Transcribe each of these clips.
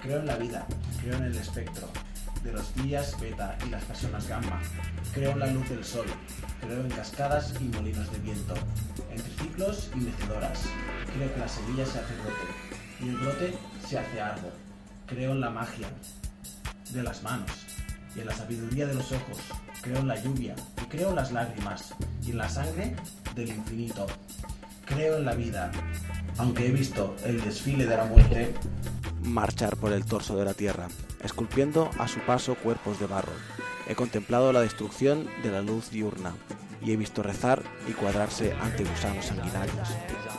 Creo en la vida, creo en el espectro, de los días beta y las personas gamma. Creo en la luz del sol, creo en cascadas y molinos de viento, en triciclos y mecedoras. Creo que la semilla se hace brote y el brote se hace árbol. Creo en la magia de las manos y en la sabiduría de los ojos. Creo en la lluvia y creo en las lágrimas y en la sangre del infinito. Creo en la vida, aunque he visto el desfile de la muerte marchar por el torso de la tierra, esculpiendo a su paso cuerpos de barro. He contemplado la destrucción de la luz diurna y he visto rezar y cuadrarse ante gusanos sanguinarios.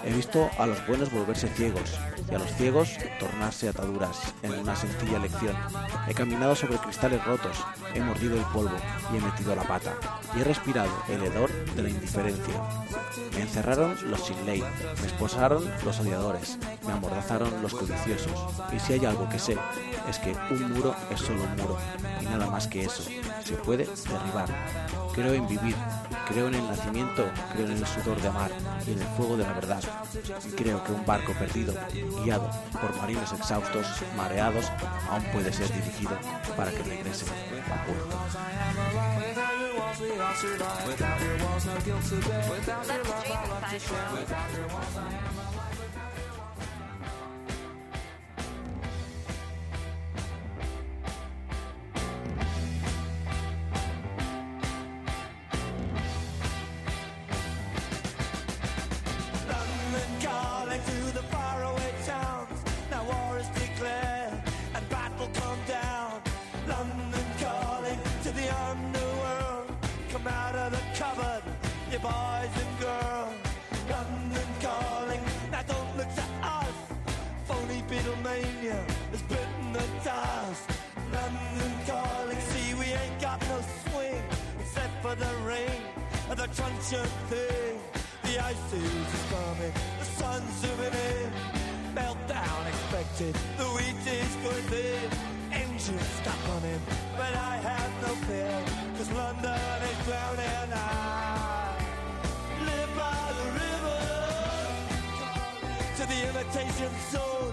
He visto a los buenos volverse ciegos y a los ciegos tornarse ataduras en una sencilla lección. He caminado sobre cristales rotos, he mordido el polvo y he metido la pata y he respirado el hedor de la indiferencia. Me encerraron los sin ley, me esposaron los odiadores, me amordazaron los codiciosos. Y si hay algo que sé, es que un muro es solo un muro y nada más que eso. Se puede derribar. Creo en vivir, creo en el nacimiento, creo en el sudor de amar y en el fuego de la verdad. Y creo que un barco perdido, guiado por marinos exhaustos, mareados, aún puede ser dirigido para que regrese a puerto. The truncheon thing. The ice is coming, the sun's zooming in. Meltdown expected, the wheat is going thin. Engines stop running, but I have no fear, cause London is drowning. I live by the river to the imitation zone.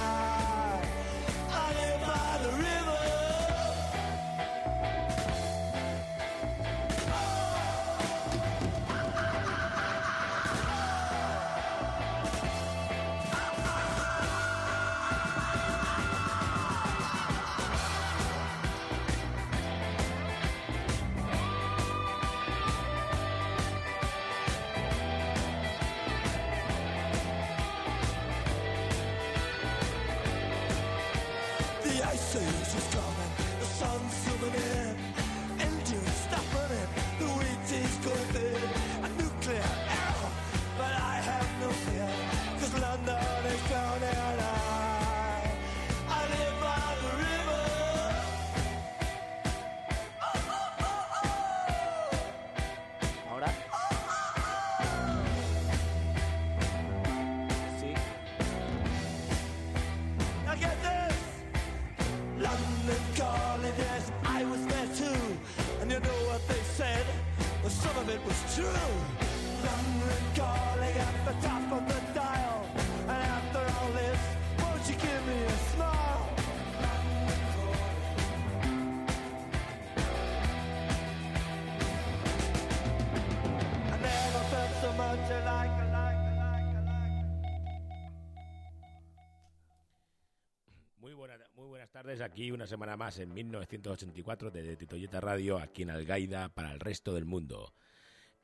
aquí una semana más en 1984 desde Titoyeta Radio, aquí en Algaida, para el resto del mundo.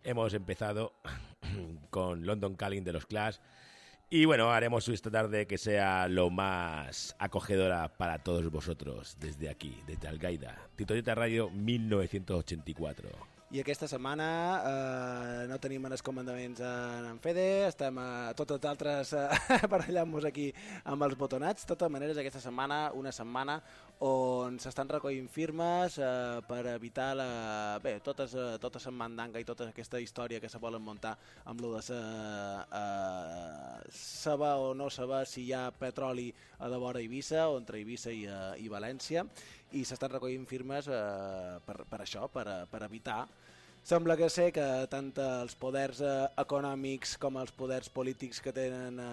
Hemos empezado con London Calling de los Clash y bueno, haremos esta tarde que sea lo más acogedora para todos vosotros desde aquí, desde Algaida. Titoyeta Radio 1984. I aquesta setmana eh, no tenim en els comandaments en, en Fede, estem a tots els altres eh, barallant-nos aquí amb els botonats. De totes maneres, aquesta setmana, una setmana on s'estan recollint firmes eh, per evitar la... bé, totes, eh, tota la mandanga i tota aquesta història que se volen muntar amb lo de sa, eh, saber o no saber si hi ha petroli a de vora Eivissa o entre Eivissa i, eh, i València i s'estan recollint firmes eh, per, per això, per, per evitar. Sembla que sé que tant els poders eh, econòmics com els poders polítics que tenen eh,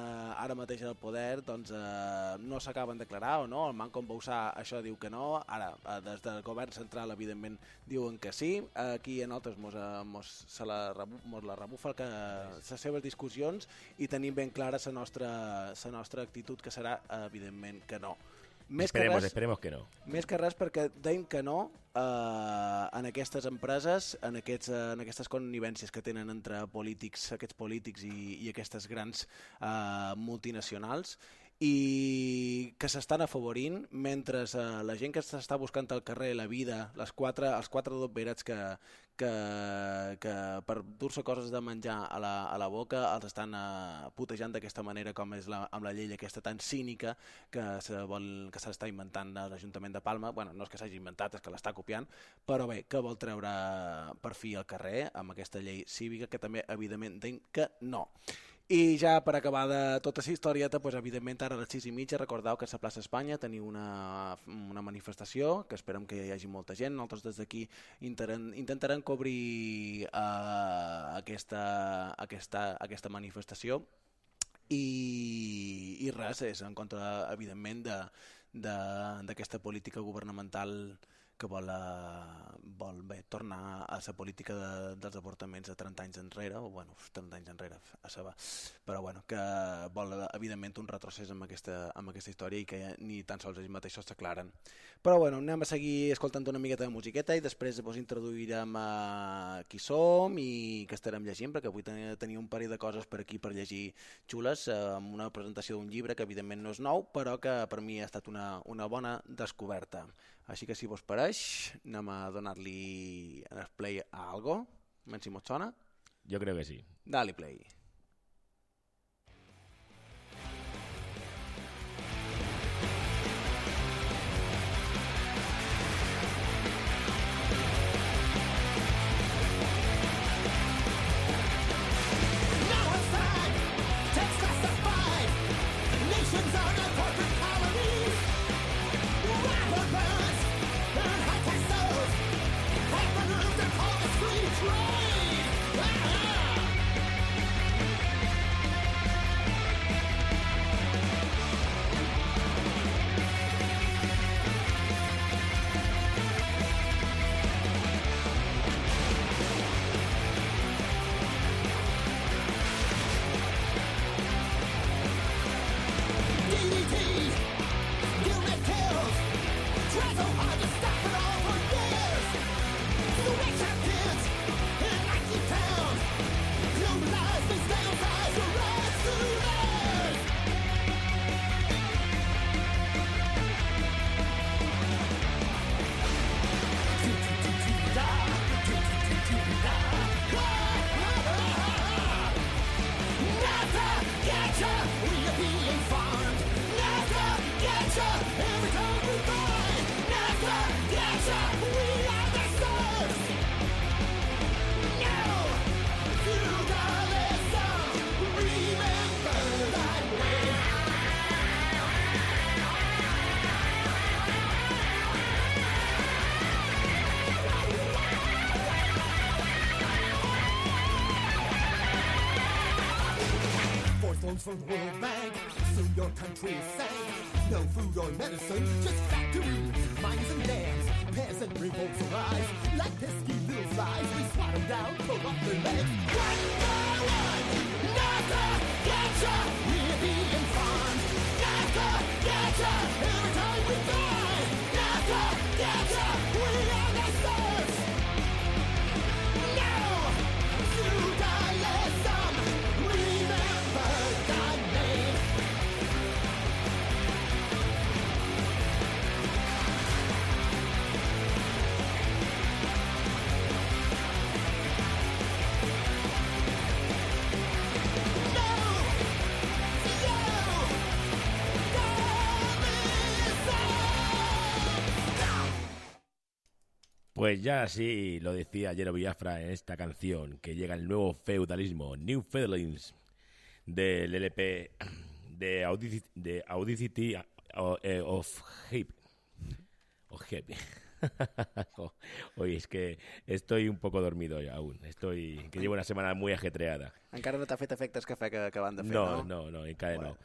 ara mateix el poder doncs, eh, no s'acaben de declarar o no, el Manco Bausà això diu que no, ara eh, des del govern central evidentment diuen que sí, aquí a nosaltres mos, eh, mos, se la, mos la rebufa que les seves discussions i tenim ben clara la nostra, la nostra actitud que serà evidentment que no. Més que Esperemos, res, esperemos que no. més que res perquè deim que no eh, en aquestes empreses, en, aquests, eh, en aquestes connivències que tenen entre polítics, aquests polítics i, i aquestes grans eh, multinacionals i que s'estan afavorint mentre eh, la gent que s'està buscant al carrer la vida, les quatre, els quatre doberats que, que, que per dur-se coses de menjar a la, a la boca els estan eh, putejant d'aquesta manera com és la, amb la llei aquesta tan cínica que se vol, que s'està inventant a l'Ajuntament de Palma, bueno, no és que s'hagi inventat, és que l'està copiant, però bé, que vol treure per fi al carrer amb aquesta llei cívica, que també evidentment que no. I ja per acabar de tota la historieta, doncs, evidentment ara a les 6 i mitja recordeu que a la plaça Espanya teniu una, una manifestació, que esperem que hi hagi molta gent. Nosaltres des d'aquí intentarem, cobrir uh, aquesta, aquesta, aquesta manifestació i, i res, és en contra, evidentment, de de- d'aquesta política governamental que vol, eh, vol bé, tornar a la política de, dels avortaments de 30 anys enrere, o bueno, 30 anys enrere, a saber, però bueno, que vol evidentment un retrocés amb aquesta, amb aquesta història i que ni tan sols ells mateixos s'aclaren. Però bueno, anem a seguir escoltant una miqueta de musiqueta i després vos introduirem a qui som i que estarem llegint, perquè avui tenia, un parell de coses per aquí per llegir xules, eh, amb una presentació d'un llibre que evidentment no és nou, però que per mi ha estat una, una bona descoberta. Així que si vos pareix, anem a donar-li en el play a algo, menys si mos sona. Yo creo que sí. Dale play. World Bank, soon your country is sank. No food or medicine, just factories, mines and dams. Peasant revolts arise, like Pues ya así lo decía Jero Biafra en esta canción, que llega el nuevo feudalismo, New Feelings, del LP de Audacity, de Audacity uh, eh, of Hip. Of Hip. Oye, es que estoy un poco dormido aún. Estoy que llevo una semana muy ajetreada. Encara no t'ha fet efectes cafè que, van de fer, No, no? no, no, encara Bueno. no.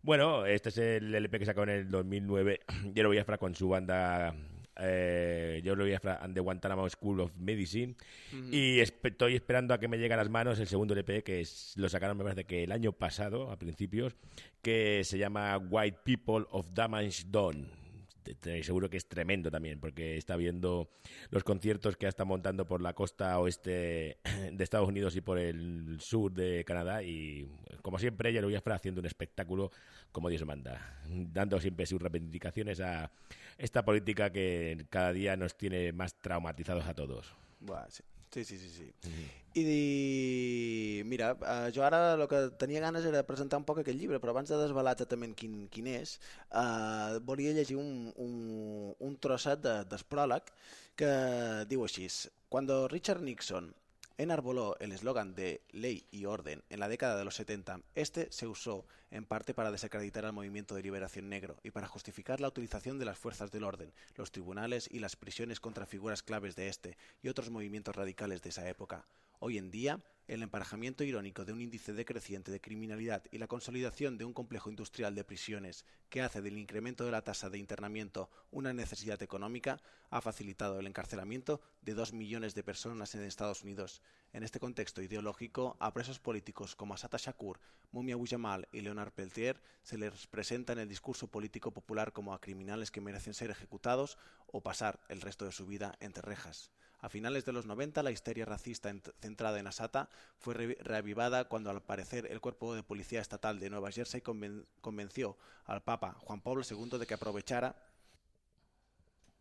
Bueno, este es el LP que sacó en el 2009 Jero Biafra con su banda eh, Jero Biafra and the Guantanamo School of Medicine y espe- estoy esperando a que me llegue a las manos el segundo LP que es- lo sacaron me parece que el año pasado, a principios, que se llama White People of Damage Done. Seguro que es tremendo también, porque está viendo los conciertos que está montando por la costa oeste de Estados Unidos y por el sur de Canadá. Y como siempre, Jero Biafra haciendo un espectáculo como Dios manda, dando siempre sus reivindicaciones a esta política que cada día nos tiene más traumatizados a todos. Buah, sí. Sí, sí, sí, sí. I. Mira, eh, jo ara el que tenia ganes era presentar un poc aquest llibre, però abans de desvelar exactament quin, quin és, eh, volia llegir un, un, un trosset de, que diu així. Cuando Richard Nixon enarboló el eslogan de ley y orden en la década de los 70, este se usó en parte para desacreditar al movimiento de liberación negro y para justificar la utilización de las fuerzas del orden, los tribunales y las prisiones contra figuras claves de este y otros movimientos radicales de esa época. Hoy en día, el emparejamiento irónico de un índice decreciente de criminalidad y la consolidación de un complejo industrial de prisiones que hace del incremento de la tasa de internamiento una necesidad económica ha facilitado el encarcelamiento de dos millones de personas en Estados Unidos. En este contexto ideológico, a presos políticos como Asata Shakur, Mumia Abu Jamal y Leonard Peltier se les presenta en el discurso político popular como a criminales que merecen ser ejecutados o pasar el resto de su vida entre rejas. A finales de los 90, la histeria racista ent- centrada en Asata fue re- reavivada cuando, al parecer, el Cuerpo de Policía Estatal de Nueva Jersey conven- convenció al Papa Juan Pablo II de que aprovechara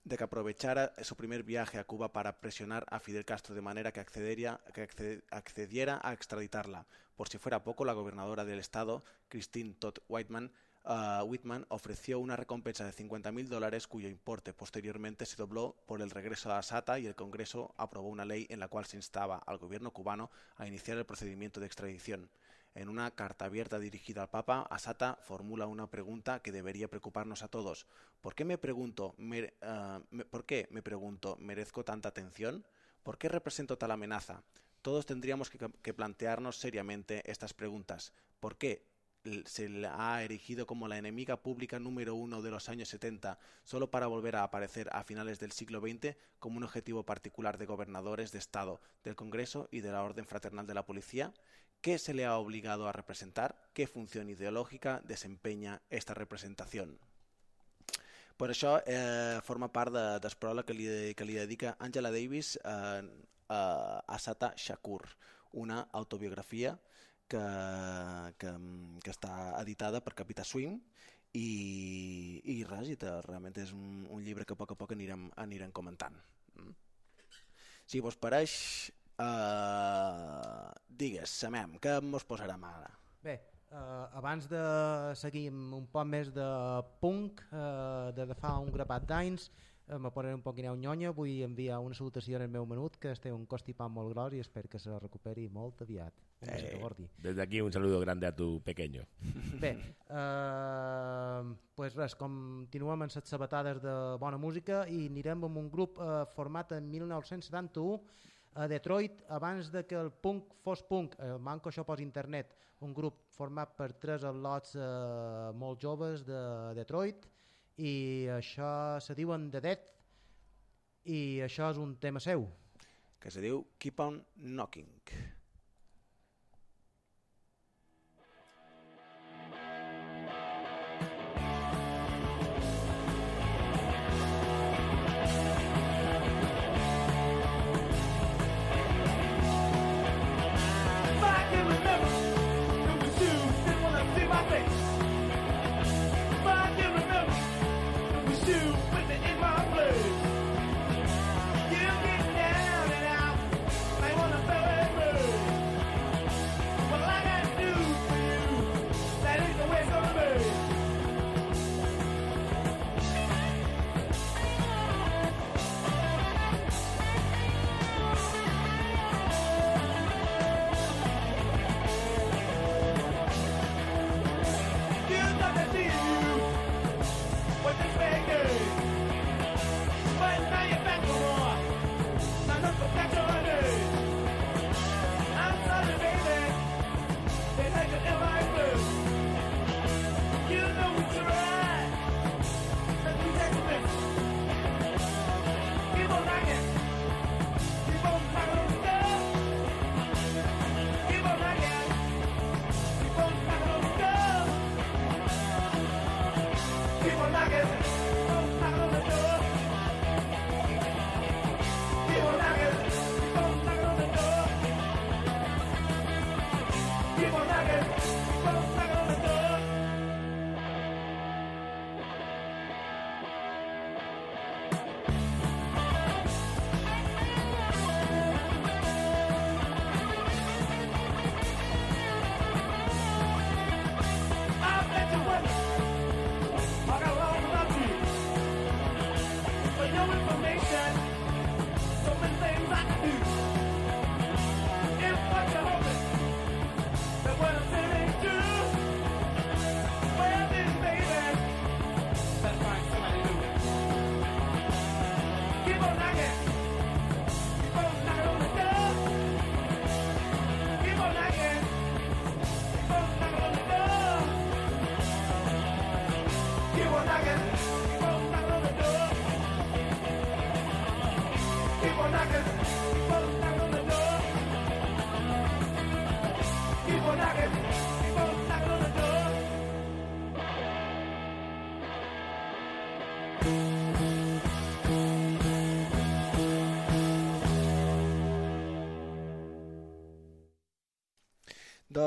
de que aprovechara su primer viaje a Cuba para presionar a Fidel Castro de manera que, que acce- accediera a extraditarla. Por si fuera poco, la gobernadora del estado, Christine Todd Whitman, ah, Whitman ofreció una recompensa de 50.000 dólares cuyo importe posteriormente se dobló por el regreso a Asata y el Congreso aprobó una ley en la cual se instaba al gobierno cubano a iniciar el procedimiento de extradición. En una carta abierta dirigida al Papa, Asata formula una pregunta que debería preocuparnos a todos. ¿Por qué me pregunto, ah, por qué me pregunto, merezco tanta atención? ¿Por qué represento tal amenaza? Todos tendríamos que, plantearnos seriamente estas preguntas. ¿Por qué se la ha erigido como la enemiga pública número uno de los años 70, solo para volver a aparecer a finales del siglo XX como un objetivo particular de gobernadores de Estado, del Congreso y de la Orden Fraternal de la Policía? ¿Qué se le ha obligado a representar? ¿Qué función ideológica desempeña esta representación? Per això eh, forma part de, del pròleg que li, que li dedica Angela Davis eh, a Asata Shakur, una autobiografia que, que, que està editada per Capità Swing i, i res, i te, realment és un, un llibre que a poc a poc anirem, anirem comentant. Mm. Si vos pareix, eh, digues, Samem, què mos posarem ara? Bé, eh, abans de seguir un poc més de punk, eh, de, de fa un grapat d'anys, me posaré un poquineu nyonya, vull enviar una salutació al meu menut, que té un constipat molt gros i espero que se recuperi molt aviat. Eh. besito, gordi. Desde aquí un saludo grande a tu pequeño. Bé, eh, pues res, continuem amb les sabatades de bona música i anirem amb un grup eh, format en 1971 a Detroit, abans de que el punk fos punk, el manco això pos internet, un grup format per tres al·lots eh, molt joves de Detroit i això se diuen The Dead i això és un tema seu. Que se diu Keep on Knocking.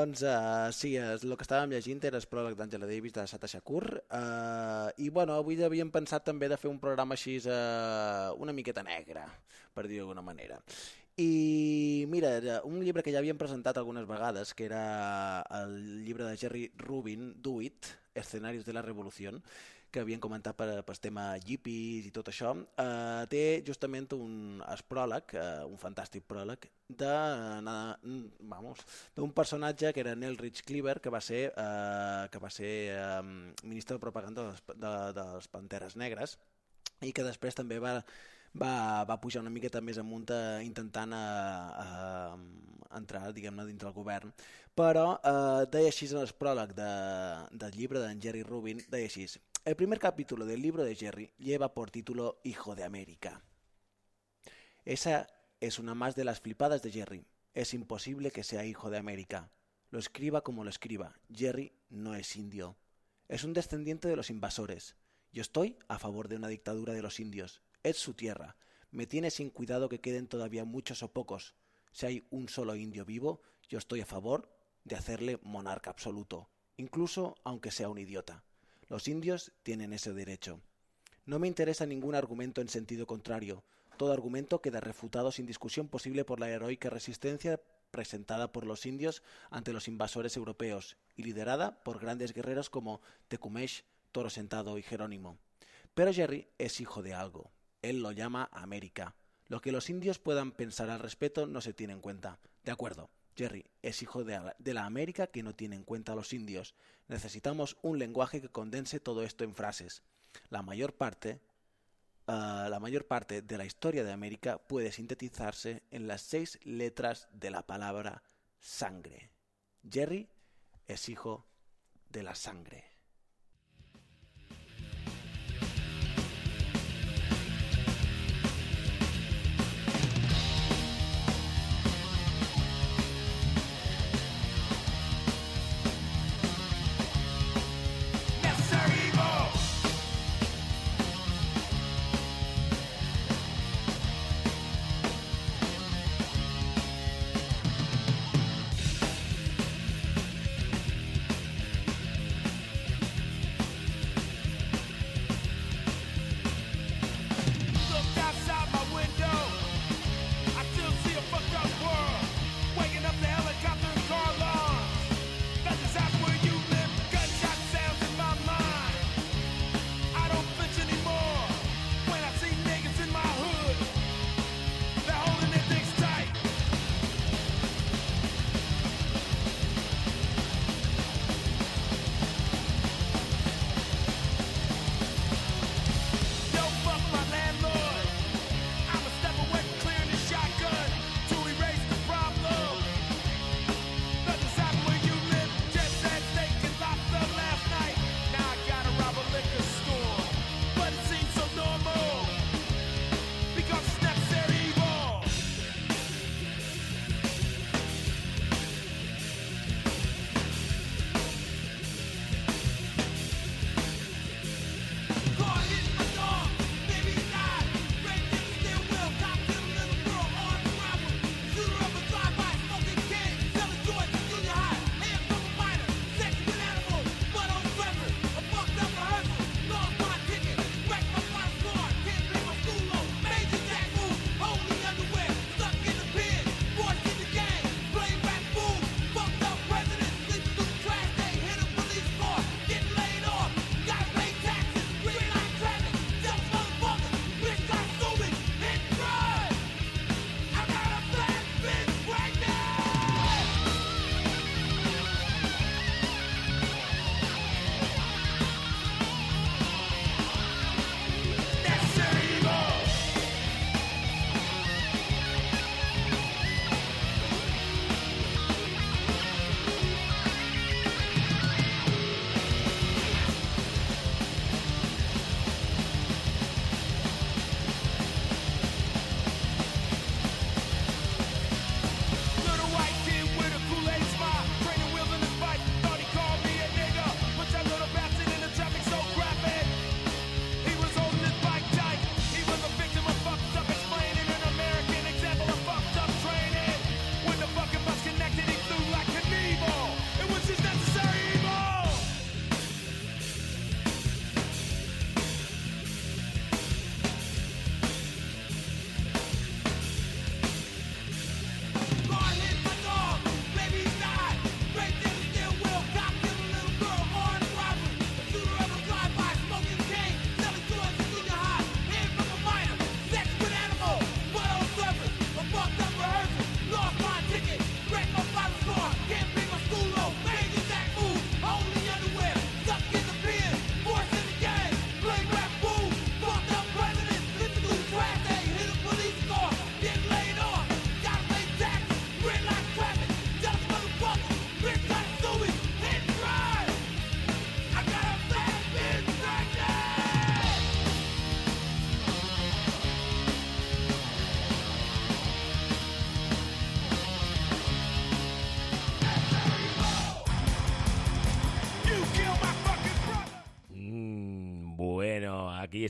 Doncs uh, sí, és, el que estàvem llegint era el pròleg d'Angela Davis de Sata Shakur uh, i bueno, avui havíem pensat també de fer un programa així uh, una miqueta negre, per dir d'alguna manera. I mira, un llibre que ja havíem presentat algunes vegades, que era el llibre de Jerry Rubin, Do It, Escenarios de la Revolución, que havien comentat per, per tema hippies i tot això, eh, té justament un es pròleg, eh, un fantàstic pròleg, vamos, d'un personatge que era Neil Rich Cleaver, que va ser, eh, que va ser eh, ministre de propaganda de les, de, de les Panteres Negres, i que després també va, va, va pujar una miqueta més amunt eh, intentant eh, eh, entrar diguem-ne dintre el govern. Però eh, deia així en el pròleg de, del llibre d'en Jerry Rubin deia així el primer capítulo del libro de Jerry lleva por título Hijo de América esa es una más de las flipadas de Jerry es imposible que sea hijo de América lo escriba como lo escriba Jerry no es indio es un descendiente de los invasores yo estoy a favor de una dictadura de los indios. Es su tierra. Me tiene sin cuidado que queden todavía muchos o pocos. Si hay un solo indio vivo, yo estoy a favor de hacerle monarca absoluto, incluso aunque sea un idiota. Los indios tienen ese derecho. No me interesa ningún argumento en sentido contrario. Todo argumento queda refutado sin discusión posible por la heroica resistencia presentada por los indios ante los invasores europeos y liderada por grandes guerreros como Tecumseh, Toro Sentado y Jerónimo. Pero Jerry es hijo de algo. Él lo llama América. Lo que los indios puedan pensar al respecto no se tiene en cuenta. De acuerdo, Jerry es hijo de la, América que no tiene en cuenta a los indios. Necesitamos un lenguaje que condense todo esto en frases. La mayor parte ah, la mayor parte de la historia de América puede sintetizarse en las seis letras de la palabra sangre. Jerry es hijo de la sangre.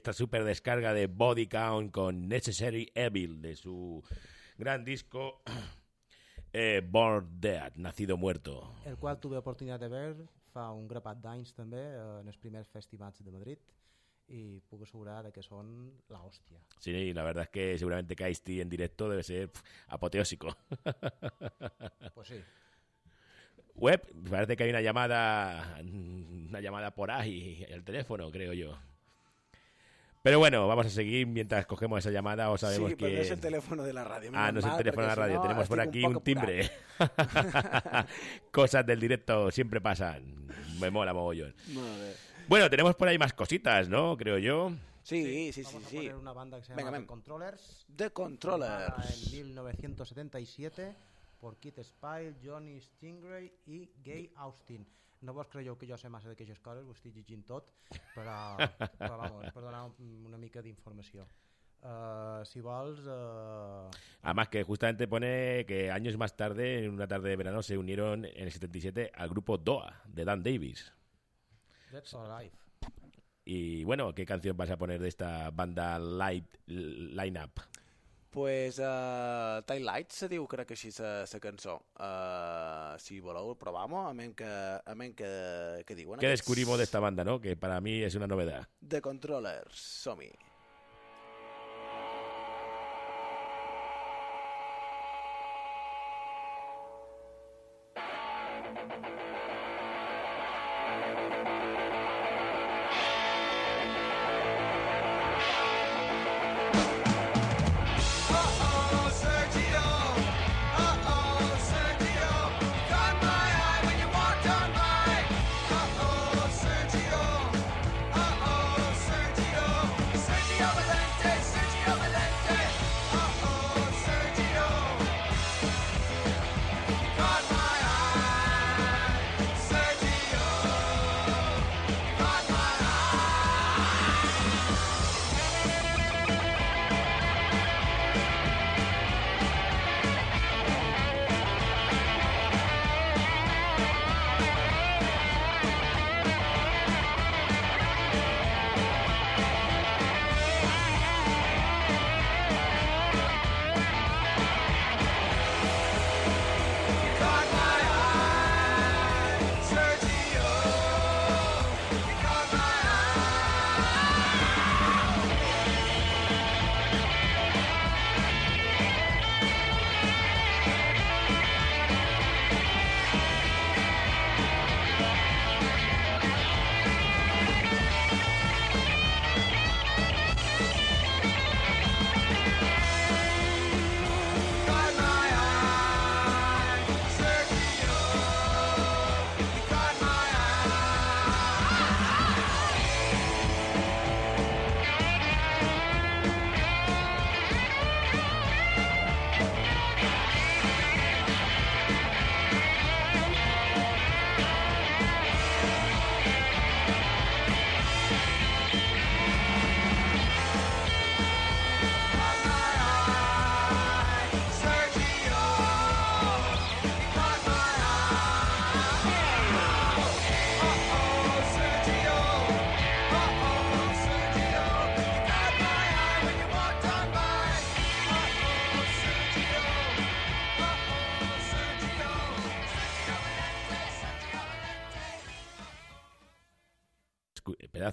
Esta super descarga de Body Count con Necessary Evil de su gran disco eh, Born Dead, Nacido Muerto. el qual tuve oportunitat de veure fa un grapat d'anys també eh, en els primers festivals de Madrid i puc assegurar de que són la hòstia. Sí, la verdad es que seguramente Kaisti en directo debe ser pf, apoteósico. Pues sí. Web, parece que hay una llamada, una llamada por ahí, el teléfono, creo yo. Pero bueno, vamos a seguir mientras cogemos esa llamada o sabemos sí, que... no és el telèfon de la ràdio. Ah, no es el teléfono de la radio. Tenemos por aquí un timbre. Cosas del directo siempre pasan. Me mola mogollón. Bueno, tenemos por ahí más cositas, ¿no? Creo yo. Sí, sí, sí, Vamos a sí. poner una banda que se Venga, llama ven. The Controllers. The Controllers. En 1977 por Kit Spile, Johnny Stingray i Gay Austin. No vos creieu que jo sé massa d'aquestes coses, ho estic llegint tot, però, però vamos, per donar un- una mica d'informació. Uh, si vols... Uh, Además que justamente pone que años más tarde, en una tarde de verano, se unieron en el 77 al grupo DOA, de Dan Davis. That's Alive. Y bueno, ¿qué canción vas a poner de esta banda light line-up? Pues, uh, Tail Light se diu, crec que així la cançó. Uh, si voleu, provamos, a menys que, a menys que, que diuen. ¿Qué aquests descubrimos de esta banda, no? Que para mí es una novedad. The Controllers, som-hi. Uh-oh,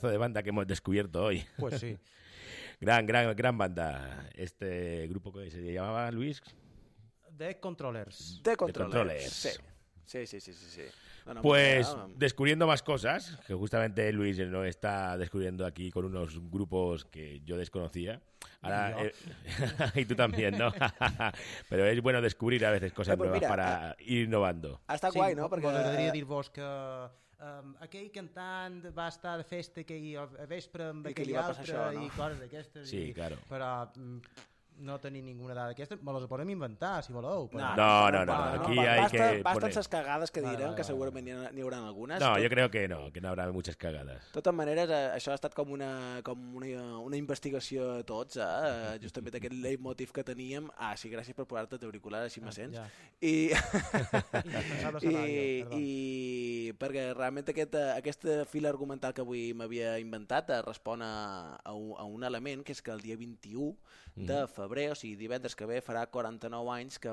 Pedazo de banda que hemos descubierto hoy. Pues sí. Gran, gran, gran banda. Este grupo que se llamaba Luis. The Controllers. The Controllers. Controllers. Sí. Sí, sí, sí, sí, sí. No, no, Pues bé, descubriendo más cosas, que justamente Luis no está descubriendo aquí con unos grupos que yo desconocía. Ahora, eh, y tú también, ¿no? Pero es bueno descubrir a veces cosas Eh, pues nuevas mira, para ir innovando. Està guai, no? Perquè... M'agradaria dir-vos que um, aquell cantant va estar de festa aquell a vespre amb I que aquell altre això, no? i coses d'aquestes. Sí, i, claro. Però mm, no tenim ninguna dada d'aquesta. Me les podem inventar, si voleu. Però... No, no, no, va, aquí hay basta, que Basten poner- les cagades que direm, que segurament n'hi ha- haurà algunes. No, Tot- yo creo que no, que no habrá muchas cagadas. De totes maneres, eh, això ha estat com una, com una, una investigació a tots, eh? justament aquest leitmotiv que teníem. Ah, sí, gràcies per posar-te auricular, així me sents. Ja. I, i, i perquè realment aquest, eh, aquest fil argumental que avui m'havia inventat eh, respon a, a, un, a un element que és que el dia 21 de febrer, o sigui divendres que ve farà 49 anys que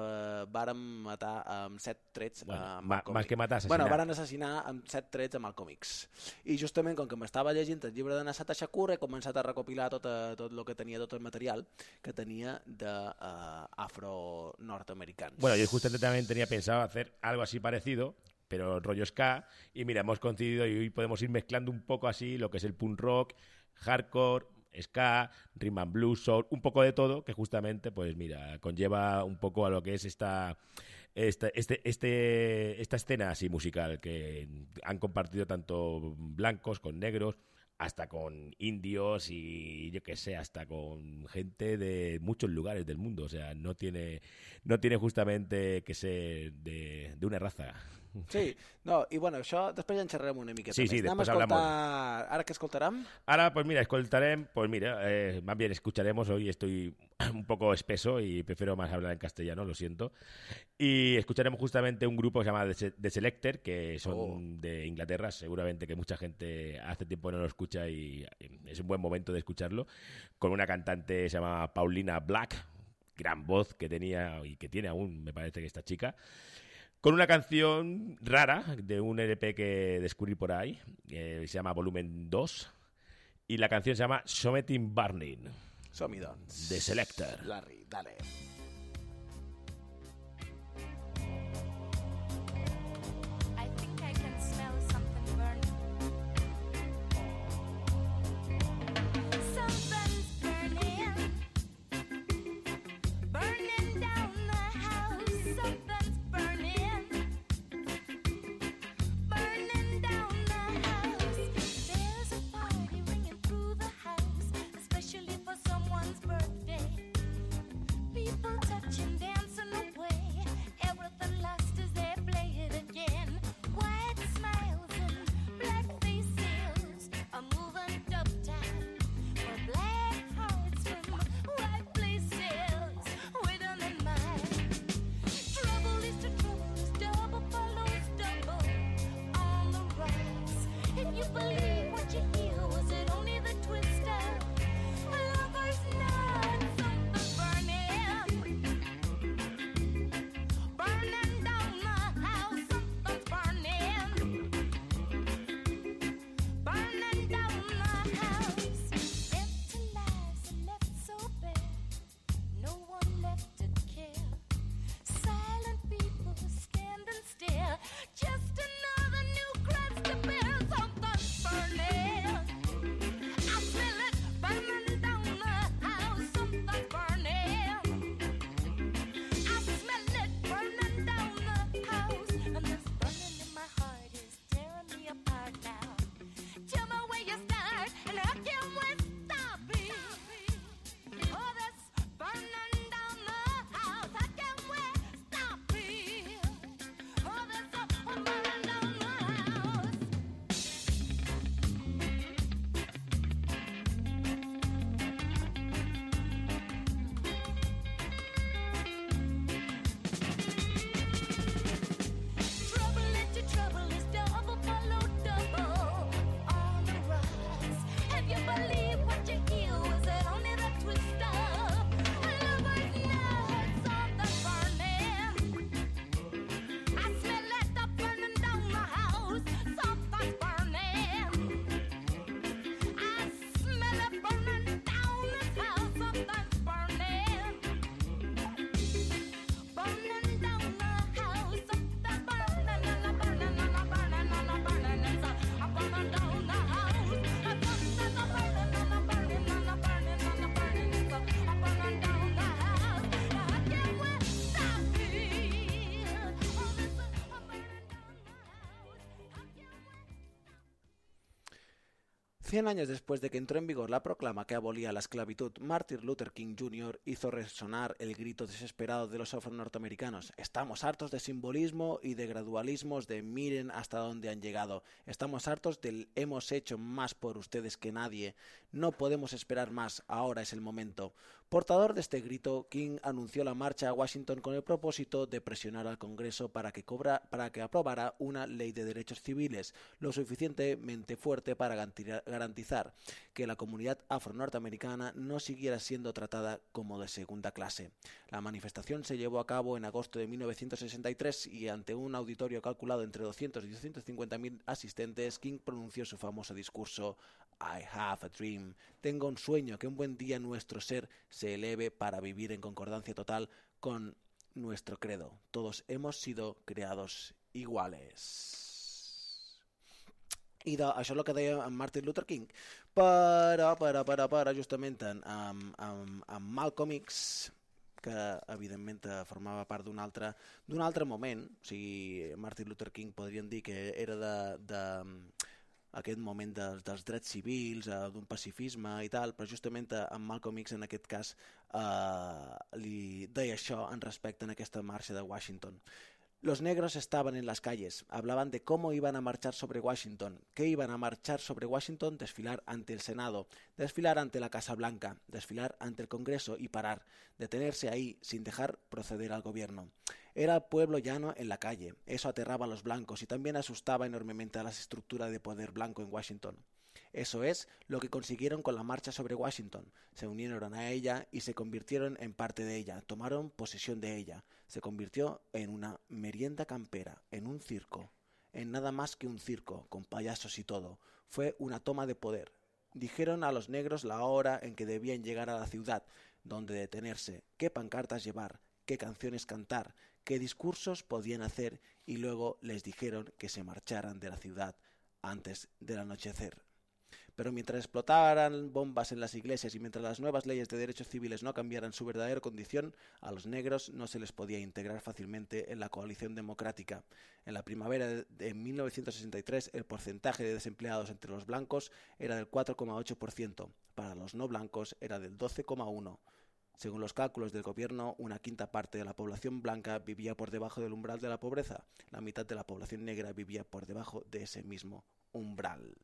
vàrem matar amb 7 trets Bueno, a ma- Malcolm más que matar, Bueno, asesinar. varen assassinar amb 7 trets a Malcolm X. I justament com que m'estava llegint el llibre de Nasata Shakur he començat a recopilar tot, eh, tot el que tenia, tot el material que tenia de uh, afro-nord-americans. Bueno, yo justamente también tenía pensado hacer algo así parecido, pero rollo ska, y mira, hemos coincidido y hoy podemos ir mezclando un poco así lo que es el punk rock, hardcore, ska, rhythm and blues, soul, un poco de todo, que justamente, pues mira, conlleva un poco a lo que es esta... Esta, este, este, esta escena así musical que han compartido tanto blancos con negros, hasta con indios y yo qué sé, hasta con gente de muchos lugares del mundo. O sea, no tiene, no tiene justamente que ser de, de una raza. Sí, no, i bueno, això després ja en xerrarem una miqueta Sí, més. sí, Anem a escoltar... Ara que escoltarem? Ahora, pues mira, escoltaremos, pues mira, eh, más bien escucharemos, hoy estoy un poco espeso y prefiero más hablar en castellano, lo siento. Y escucharemos justamente un grupo que se llama The Se- The Selector, que son Oh. de Inglaterra, seguramente que mucha gente hace tiempo no lo escucha y es un buen momento de escucharlo, con una cantante que se llama Paulina Black, gran voz que tenía y que tiene aún, me parece que esta chica, con una canción rara de un LP que descubrí por ahí, que se llama Volumen 2, y la canción se llama Something Burning. The Selector. Larry, dale. Cien años después de que entró en vigor la proclama que abolía la esclavitud, Martin Luther King Jr. hizo resonar el grito desesperado de los afronorteamericanos. Estamos hartos de simbolismo y de gradualismos de miren hasta dónde han llegado. Estamos hartos del hemos hecho más por ustedes que nadie. No podemos esperar más, ahora es el momento. Portador de este grito, King anunció la marcha a Washington con el propósito de presionar al Congreso para que, cobra- para que aprobara una ley de derechos civiles lo suficientemente fuerte para garantizar que la comunidad afro-norteamericana no siguiera siendo tratada como de segunda clase. La manifestación se llevó a cabo en agosto de 1963 y ante un auditorio calculado entre 200 y 250 mil asistentes, King pronunció su famoso discurso I have a dream. Tengo un sueño que un buen día nuestro ser se eleve para vivir en concordancia total con nuestro credo. Todos hemos sido creados iguales. I de, això és el que deia Martin Luther King. Però, però, però, però justament Malcolm X, que evidentment formava part d'un altre, d'un altre moment, o sigui, Martin Luther King podríem dir que era de aquest moment dels, dels drets civils, eh, d'un pacifisme i tal, però justament eh, en Malcolm X en aquest cas eh, li deia això en respecte a aquesta marxa de Washington. Los negros estaban en las calles, hablaban de cómo iban a marchar sobre Washington, que iban a marchar sobre Washington, desfilar ante el Senado, desfilar ante la Casa Blanca, desfilar ante el Congreso y parar, detenerse ahí sin dejar proceder al gobierno. Era pueblo llano en la calle, eso aterraba a los blancos y también asustaba enormemente a la estructura de poder blanco en Washington. Eso es lo que consiguieron con la marcha sobre Washington. Se unieron a ella y se convirtieron en parte de ella, tomaron posesión de ella. Se convirtió en una merienda campera, en un circo, en nada más que un circo, con payasos y todo. Fue una toma de poder. Dijeron a los negros la hora en que debían llegar a la ciudad, donde detenerse, qué pancartas llevar, qué canciones cantar, qué discursos podían hacer y luego les dijeron que se marcharan de la ciudad antes del anochecer. Pero mientras explotaran bombas en las iglesias y mientras las nuevas leyes de derechos civiles no cambiaran su verdadera condición, a los negros no se les podía integrar fácilmente en la coalición democrática. En la primavera de de 1963 el porcentaje de desempleados entre los blancos era del 4,8%, para los no blancos era del 12,1%. Según los cálculos del gobierno, una quinta parte de la población blanca vivía por debajo del umbral de la pobreza. La mitad de la población negra vivía por debajo de ese mismo umbral.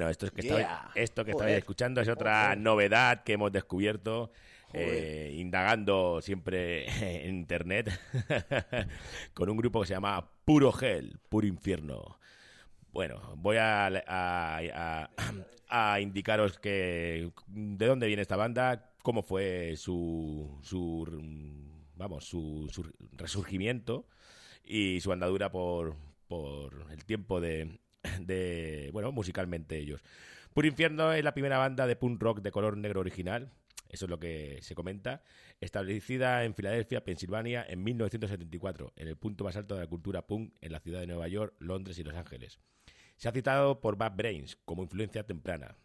Bueno, esto, es que Yeah. esto que estabais escuchando es otra Joder. novedad que hemos descubierto eh, indagando siempre en internet con un grupo que se llama Puro Hell, Puro Infierno. Bueno, voy a, a- a- a indicaros que de dónde viene esta banda, cómo fue su, su vamos, su, su resurgimiento y su andadura por, por el tiempo de, de, bueno, musicalmente ellos. Puro Infierno es la primera banda de punk rock de color negro original, eso es lo que se comenta, establecida en Filadelfia, Pensilvania, en 1974, en el punto más alto de la cultura punk en la ciudad de Nueva York, Londres y Los Ángeles. Se ha citado por Bad Brains como influencia temprana.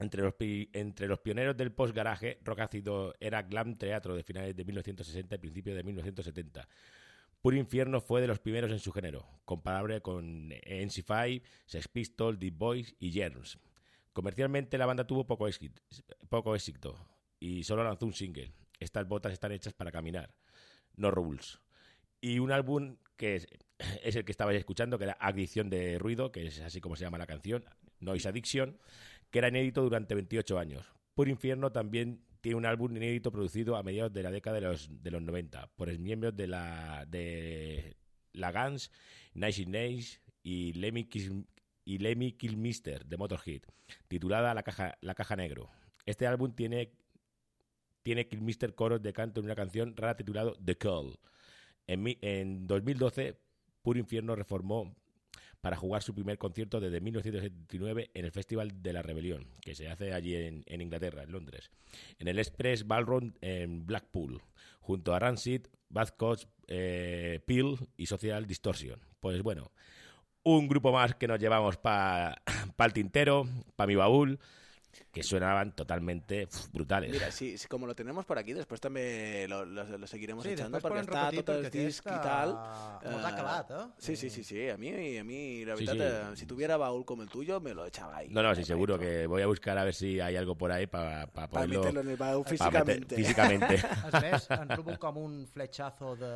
Entre los, entre los pioneros del post-garaje, rock ácido era glam teatro de finales de 1960 y principios de 1970. Puro Infierno fue de los primeros en su género, comparable con NC5, Sex Pistols, Deep Boys y Germs. Comercialmente la banda tuvo poco éxito, y solo lanzó un single. Estas botas están hechas para caminar, no rules. Y un álbum que es, es el que estabais escuchando, que era Adicción de Ruido, que es así como se llama la canción, Noise Addiction, que era inédito durante 28 años. Puro Infierno también un álbum inédito producido a mediados de la década de los, de los 90 por miembros de la, de la Guns, Nice y Lemmy, Kill, y Lemmy Kilmister de Motorhead, titulada La Caja, la Caja Negro. Este álbum tiene, tiene Kilmister coros de canto en una canción rara titulado The Call. En, en 2012, Puro Infierno reformó para jugar su primer concierto desde 1979 en el Festival de la Rebelión, que se hace allí en, Inglaterra, en Londres, en el Express Ballroom en Blackpool, junto a Rancid, Coach, eh, Peel y Social Distortion. Pues bueno, un grupo más que nos llevamos para el tintero, para mi baúl, que suenaban totalmente uf, brutales. Mira, si, si como lo tenemos por aquí, después també lo, lo, lo seguiremos Sí, echando després perquè està tot el disc i tal. ha eh, acabat, eh? Sí, sí, sí, sí. A mí, a mí la Sí, verdad, sí. eh, si tuviera baúl como el tuyo, me lo echaba ahí. No, no, sí, seguro que voy a buscar a ver si hay algo por ahí para Para poderlo... meterlo en el baúl pa meter- físicamente. físicamente. És més, en robo com un fletxazo de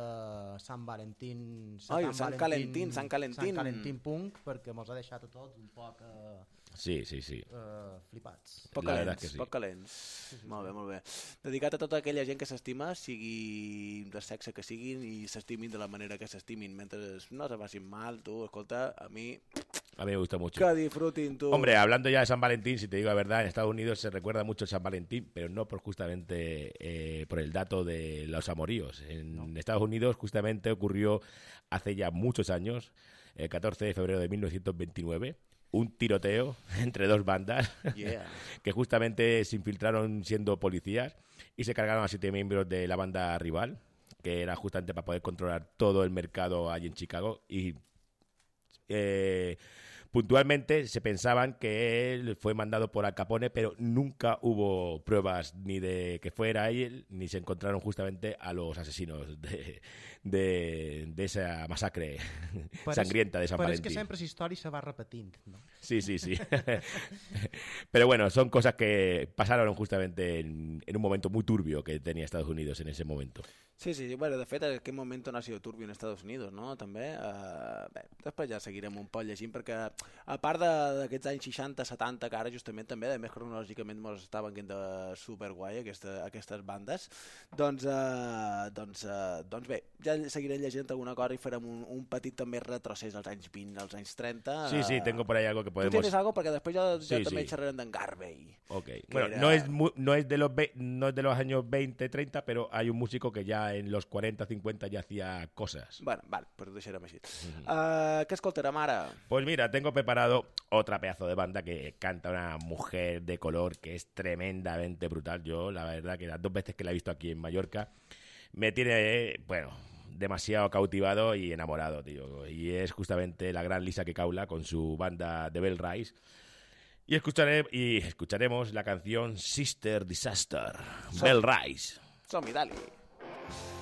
Sant Valentín... Ai, el Sant Calentín, Sant Calentín. Sant Calentín punk, perquè mos ha deixat a tots un poc eh, Sí, sí, sí. eh, flipats. Poc La calents, que sí. poc calents. Molt bé, molt bé. Dedicat a tota aquella gent que s'estima, sigui de sexe que siguin i s'estimin de la manera que s'estimin, mentre no se facin mal, tu, escolta, a mi, A mí me gusta mucho. que disfrutin, tu. Hombre, hablando ya de San Valentín, si te digo la verdad, en Estados Unidos se recuerda mucho el San Valentín, pero no por justamente eh, por el dato de los amoríos. En Estados Unidos justamente ocurrió hace ya muchos años, el 14 de febrero de 1929, un tiroteo entre dos bandas Yeah. que justamente se infiltraron siendo policías y se cargaron a siete miembros de la banda rival, que era justamente para poder controlar todo el mercado allí en Chicago y eh, puntualmente se pensaban que él fue mandado por Al Capone, pero nunca hubo pruebas ni de que fuera él, ni se encontraron justamente a los asesinos de, de, de esa masacre sangrienta de San Però és Valentín. que sempre la història se va repetint, no? Sí, sí, sí. Pero bueno, son cosas que pasaron justamente en, en un momento muy turbio que tenía Estados Unidos en ese momento. Sí, sí, sí, bueno, de fet, en aquest moment on ha sido turbio en Estados Unidos, no?, també. Uh, bé, després ja seguirem un poc llegint, perquè a part de- d'aquests anys 60-70, que ara justament també, a més cronològicament mos estaven venint de superguai aquesta, aquestes bandes, doncs, uh, doncs, uh, doncs bé, ja seguirem llegint alguna cosa i farem un, un petit també retrocés als anys 20, als anys 30. Sí, sí, tengo por ahí algo que Tu podemos... tienes algo? Perquè després ja, ja Sí, també sí. xerrarem d'en Garvey. Ok. Bueno, era- no es no es de los no es de los años 20, 30, pero hay un músico que ya en los 40, 50 ya hacía cosas. Bueno, val, però ho deixarem així. Uh, què escoltarem ara? Pues mira, tengo preparado otra pedazo de banda que canta una mujer de color que es tremendamente brutal. Yo, la verdad, que las dos veces que la he visto aquí en Mallorca, me tiene, bueno, demasiado cautivado y enamorado, tío. Y es justamente la gran Lisa que caula con su banda The Bell Rise. Y, escucharé, y escucharemos la canción Sister Disaster, Bell Rise. Som-hi, dali. Ah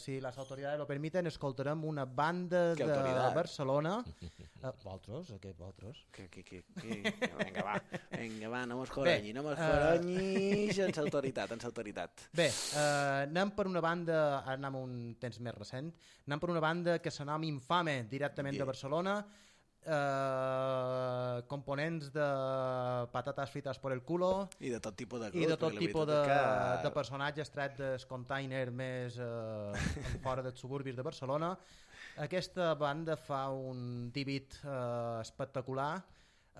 si les autoritats lo permiten, escoltarem una banda Que de autoridad? Barcelona. Eh, vosaltres, aquest vosaltres. Que, que, que, que... Vinga, va. Vinga, va, no mos joronyi, no mos eh, joronyi sense autoritat, sense autoritat. Bé, eh, anem per una banda, ara anem a un temps més recent, anem per una banda que se nom Infame, directament Yeah. de Barcelona, eh, components de patates frites por el culo I de tot tipus de i de tot tipus de, és de personatges tret del container més eh, fora dels suburbis de Barcelona. Aquesta banda fa un debit eh, espectacular.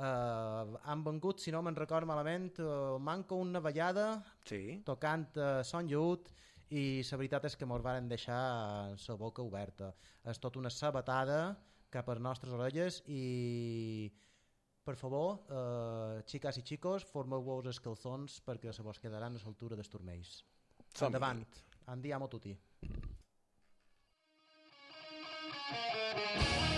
Eh, han vengut, si no me'n record malament, eh, manca una ballada Sí, tocant eh, son llut i la veritat és que mos varen deixar la boca oberta. És tot una sabatada cap a les nostres orelles i per favor, eh, xiques i xicos, formeu-vos els calçons perquè se vos quedaran a l'altura dels turmells. Som-hi. Endavant, andiamo tutti. Orgasmos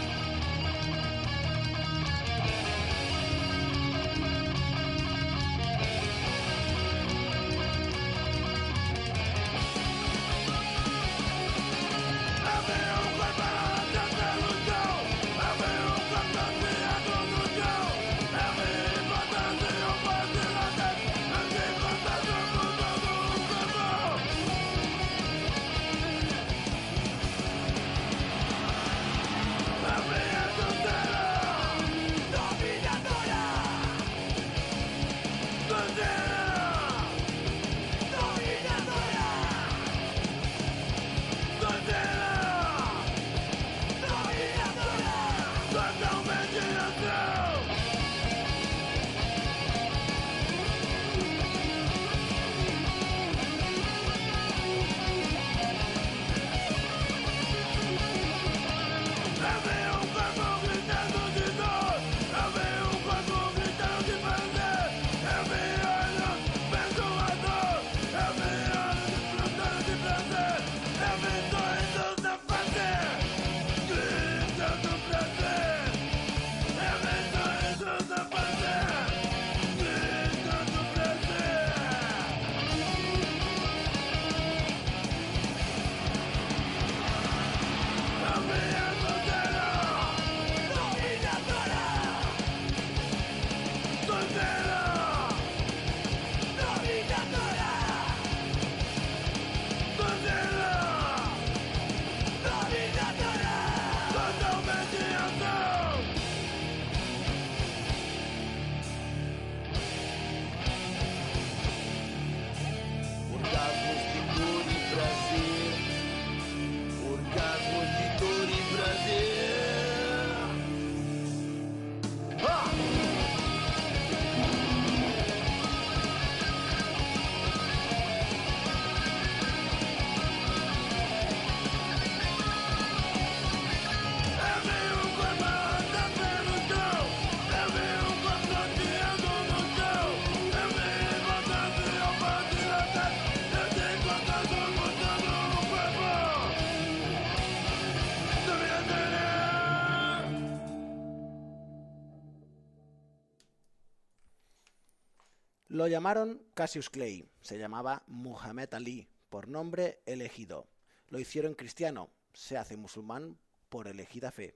Lo llamaron Cassius Clay, se llamaba Muhammad Ali, por nombre elegido. Lo hicieron cristiano, se hace musulmán por elegida fe.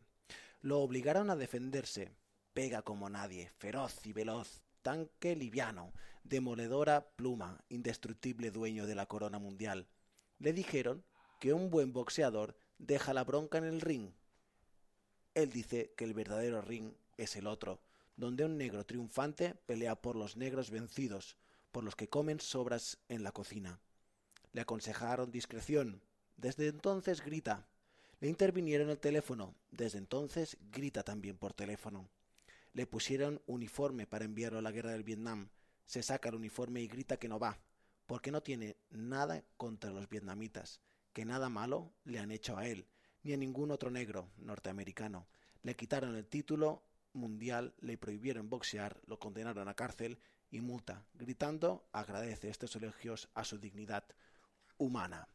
Lo obligaron a defenderse, pega como nadie, feroz y veloz, tanque liviano, demoledora pluma, indestructible dueño de la corona mundial. Le dijeron que un buen boxeador deja la bronca en el ring. Él dice que el verdadero ring es el otro, donde un negro triunfante pelea por los negros vencidos, por los que comen sobras en la cocina. Le aconsejaron discreción. Desde entonces grita. Le intervinieron el teléfono. Desde entonces grita también por teléfono. Le pusieron uniforme para enviarlo a la guerra del Vietnam. Se saca el uniforme y grita que no va, porque no tiene nada contra los vietnamitas, que nada malo le han hecho a él, ni a ningún otro negro norteamericano. Le quitaron el título mundial, le prohibieron boxear, lo condenaron a cárcel y multa, gritando agradece estos elogios a su dignidad humana.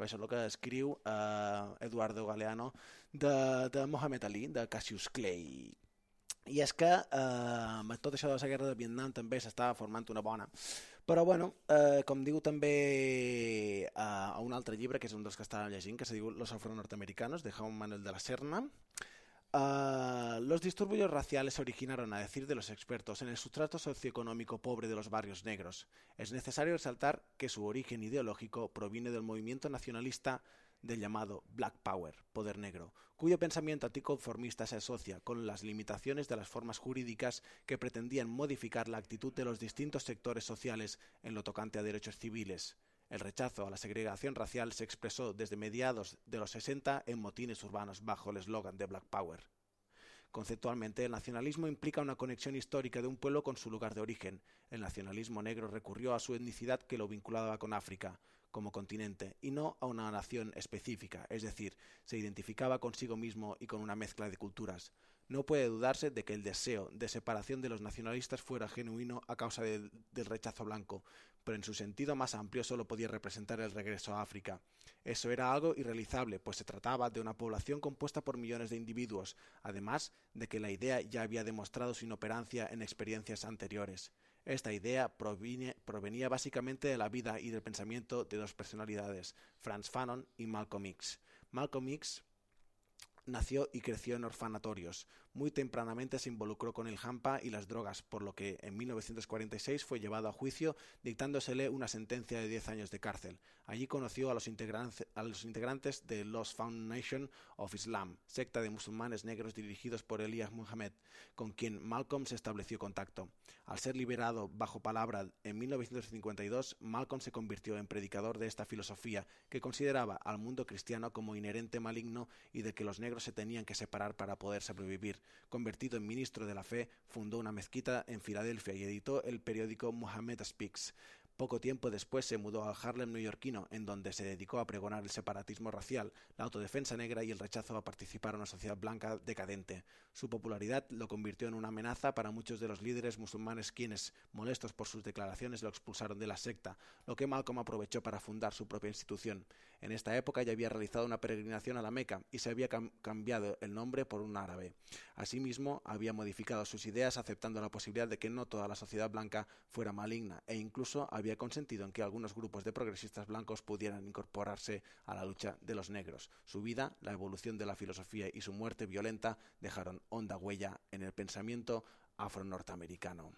Això és el que escriu eh, Eduardo Galeano de, de Mohamed Ali, de Cassius Clay. I és que eh, amb tot això de la guerra de Vietnam també s'estava formant una bona Però, bueno, eh, com diu també eh, a un altre llibre, que és un dels que estava llegint, que se diu Los afronorteamericanos, de Jaume Manuel de la Serna, eh, los disturbios raciales se originaron, a decir de los expertos, en el sustrato socioeconómico pobre de los barrios negros. Es necesario resaltar que su origen ideológico proviene del movimiento nacionalista del llamado Black Power, poder negro, cuyo pensamiento anticonformista se asocia con las limitaciones de las formas jurídicas que pretendían modificar la actitud de los distintos sectores sociales en lo tocante a derechos civiles. El rechazo a la segregación racial se expresó desde mediados de los 60 en motines urbanos bajo el eslogan de Black Power. Conceptualmente, el nacionalismo implica una conexión histórica de un pueblo con su lugar de origen. El nacionalismo negro recurrió a su etnicidad que lo vinculaba con África como continente y no a una nación específica, es decir, se identificaba consigo mismo y con una mezcla de culturas. No puede dudarse de que el deseo de separación de los nacionalistas fuera genuino a causa del, del rechazo blanco, pero en su sentido más amplio solo podía representar el regreso a África. Eso era algo irrealizable, pues se trataba de una población compuesta por millones de individuos, además de que la idea ya había demostrado su inoperancia en experiencias anteriores. Esta idea provenía básicamente de la vida y del pensamiento de dos personalidades, Franz Fanon y Malcolm X. Malcolm X nació y creció en orfanatorios. Muy tempranamente se involucró con el hampa y las drogas, por lo que en 1946 fue llevado a juicio, dictándosele una sentencia de 10 años de cárcel. Allí conoció a los, integrantes, a los integrantes de Los Foundation of Islam, secta de musulmanes negros dirigidos por Elias Muhammad, con quien Malcolm se estableció contacto. Al ser liberado bajo palabra en 1952, Malcolm se convirtió en predicador de esta filosofía, que consideraba al mundo cristiano como inherente maligno y de que los negros se tenían que separar para poder sobrevivir. Convertido en ministro de la fe, fundó una mezquita en Filadelfia y editó el periódico Muhammad Speaks. Poco tiempo después se mudó al Harlem neoyorquino, en donde se dedicó a pregonar el separatismo racial, la autodefensa negra y el rechazo a participar en una sociedad blanca decadente. Su popularidad lo convirtió en una amenaza para muchos de los líderes musulmanes quienes, molestos por sus declaraciones, lo expulsaron de la secta, lo que Malcolm aprovechó para fundar su propia institución. En esta época ya había realizado una peregrinación a la Meca y se había cam- cambiado el nombre por un árabe. Asimismo, había modificado sus ideas aceptando la posibilidad de que no toda la sociedad blanca fuera maligna e incluso había consentido en que algunos grupos de progresistas blancos pudieran incorporarse a la lucha de los negros. Su vida, la evolución de la filosofía y su muerte violenta dejaron honda huella en el pensamiento afro-norteamericano.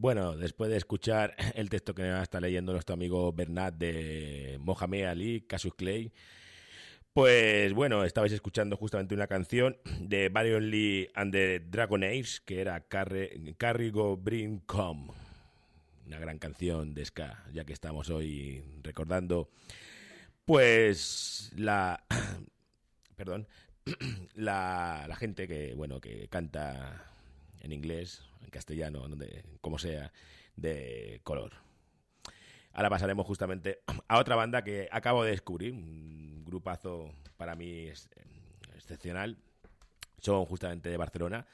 Bueno, después de escuchar el texto que está leyendo nuestro amigo Bernat de Mohamed Ali, Cassius Clay, pues bueno, estabais escuchando justamente una canción de Marion Lee and the Dragonaires, que era Carre- Carry Go Bring Come. Una gran canción de ska, ya que estamos hoy recordando, pues la... Perdón, la, la gente que, bueno, que canta en inglés, en castellano, donde, como sea, de color. Ahora pasaremos justamente a otra banda que acabo de descubrir, un grupazo para mí es- excepcional. Son justamente de Barcelona,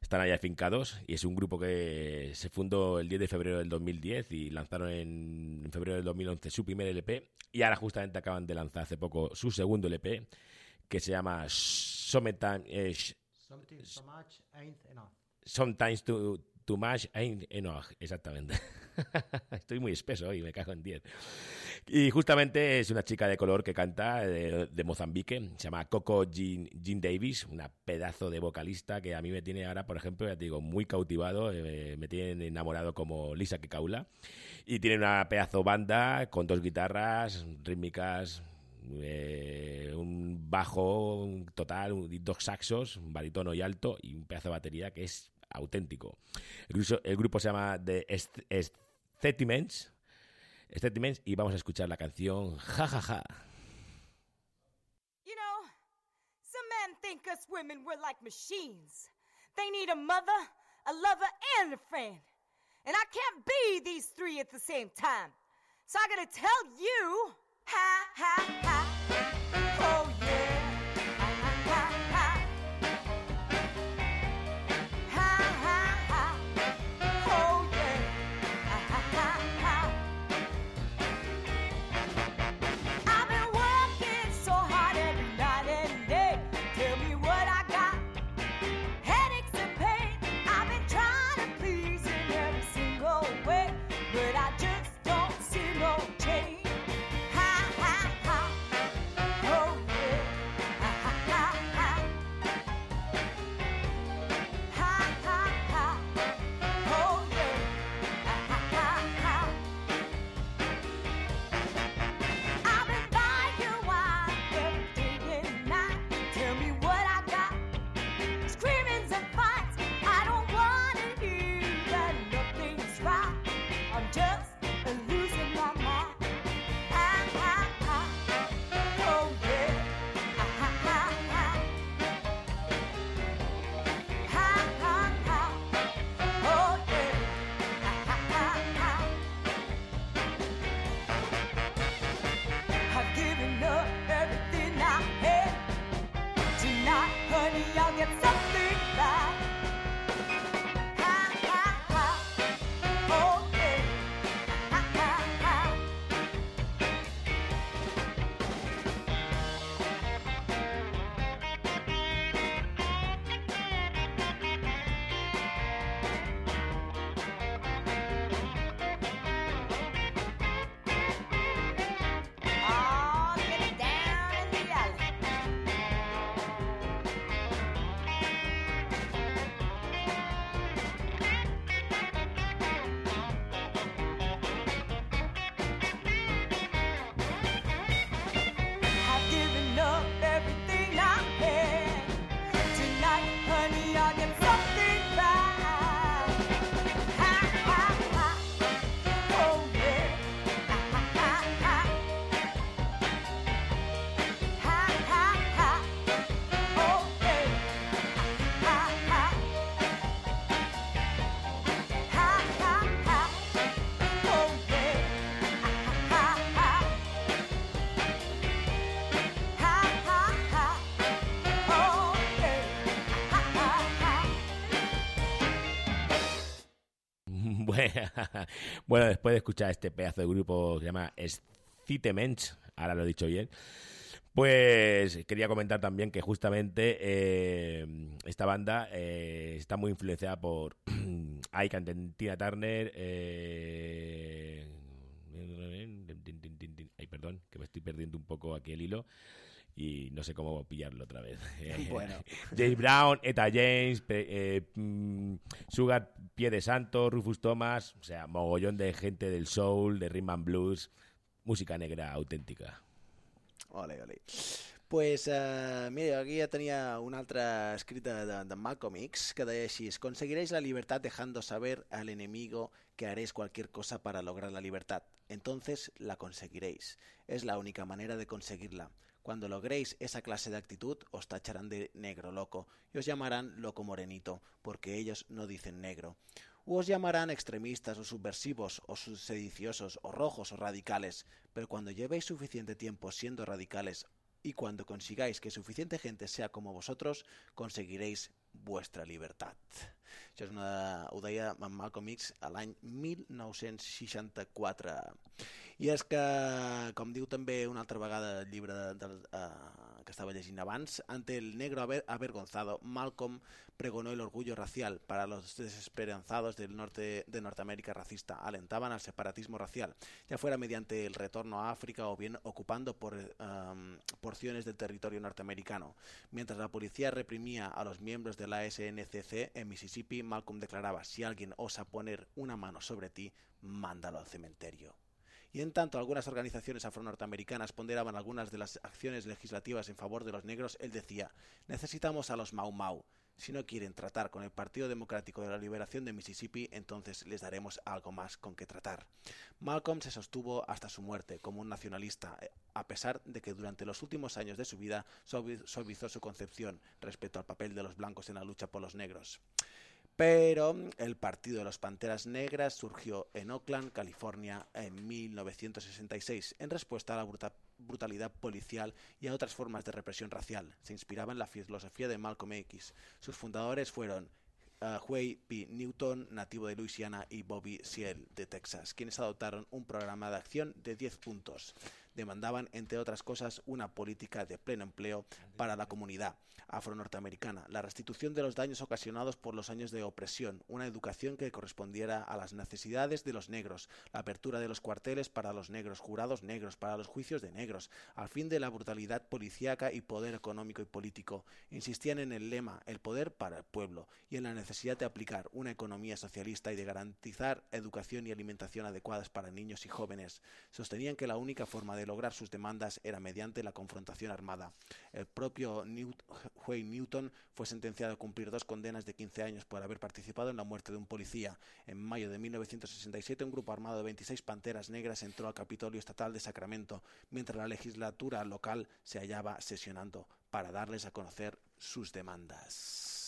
están allá fincados y es un grupo que se fundó el 10 de febrero del 2010 y lanzaron en febrero del 2011 su primer LP y ahora justamente acaban de lanzar hace poco su segundo LP que se llama Summertime, eh, Something so much ain't enough. Sometimes too, too much ain't enough. Exactamente. Estoy muy espeso hoy, me cago en 10. Y justamente es una chica de color que canta de, de Mozambique, se llama Coco Jean, Jean Davis, una pedazo de vocalista que a mí me tiene ahora, por ejemplo, ya te digo, muy cautivado, eh, me tiene enamorado como Lisa Kekaula. Y tiene una pedazo banda con dos guitarras rítmicas, eh, un bajo total, dos saxos, un barítono y alto, y un pedazo de batería que es auténtico. El grupo, el grupo se llama The Aesthetiments, y vamos a escuchar la canción Ja Ja Ja. You know, some men think us women we're like machines. They need a mother, a lover, and a friend. And I can't be these three at the same time. So I gotta tell you, ha ha ha. Oh yeah. Bueno, después de escuchar este pedazo de grupo que se llama Aesthetiments, ahora lo he dicho bien, pues quería comentar también que justamente eh, esta banda eh, está muy influenciada por Ike and Tina Turner. eh, ay, perdón, que me estoy perdiendo un poco aquí el hilo. y no sé cómo pillarlo otra vez. Bueno. James Brown, Eta James, eh, mm, Sugar Pie de Santo, Rufus Thomas, o sea, mogollón de gente del soul, de rhythm and blues, música negra auténtica. Ole, ole. Pues, eh, mira, aquí ya tenia una altra escrita de, de Malcolm X que deia conseguiréis la libertad dejando saber al enemigo que haréis cualquier cosa para lograr la libertad. Entonces la conseguiréis. Es la única manera de conseguirla. Cuando logréis esa clase de actitud, os tacharán de negro loco y os llamarán loco morenito, porque ellos no dicen negro. O os llamarán extremistas o subversivos o sediciosos o rojos o radicales, pero cuando llevéis suficiente tiempo siendo radicales y cuando consigáis que suficiente gente sea como vosotros, conseguiréis vuestra libertad. Això és una, ho deia en Malcolm X a l'any 1964. I és que, com diu també una altra vegada el llibre de, de, uh, que estava llegint abans, ante el negro aver- avergonzado, Malcolm pregonó el orgullo racial para los desesperanzados del norte de Norteamérica racista. Alentaban al separatismo racial, ya fuera mediante el retorno a África o bien ocupando por, um, porciones del territorio norteamericano. Mientras la policía reprimía a los miembros de la SNCC en Mississippi, Malcolm declaraba, si alguien osa poner una mano sobre ti, mándalo al cementerio. Y en tanto algunas organizaciones afro-norteamericanas ponderaban algunas de las acciones legislativas en favor de los negros, él decía, necesitamos a los Mau Mau. Si no quieren tratar con el Partido Democrático de la Liberación de Mississippi, entonces les daremos algo más con que tratar. Malcolm se sostuvo hasta su muerte como un nacionalista, eh, a pesar de que durante los últimos años de su vida suavi- suavizó su concepción respecto al papel de los blancos en la lucha por los negros. Pero el Partido de los Panteras Negras surgió en Oakland, California, en 1966, en respuesta a la bruta- brutalidad policial y a otras formas de represión racial. Se inspiraba en la filosofía de Malcolm X. Sus fundadores fueron uh, Huey P. Newton, nativo de Luisiana, y Bobby Seale, de Texas, quienes adoptaron un programa de acción de 10 puntos. Demandaban, entre otras cosas, una política de pleno empleo para la comunidad afro-norteamericana, la restitución de los daños ocasionados por los años de opresión, una educación que correspondiera a las necesidades de los negros, la apertura de los cuarteles para los negros, jurados negros para los juicios de negros, al fin de la brutalidad policíaca y poder económico y político. Insistían en el lema el poder para el pueblo y en la necesidad de aplicar una economía socialista y de garantizar educación y alimentación adecuadas para niños y jóvenes. Sostenían que la única forma de lograr sus demandas era mediante la confrontación armada. El propio Huey Newton fue sentenciado a cumplir dos condenas de 15 años por haber participado en la muerte de un policía. En mayo de 1967, un grupo armado de 26 panteras negras entró al Capitolio Estatal de Sacramento, mientras la legislatura local se hallaba sesionando para darles a conocer sus demandas.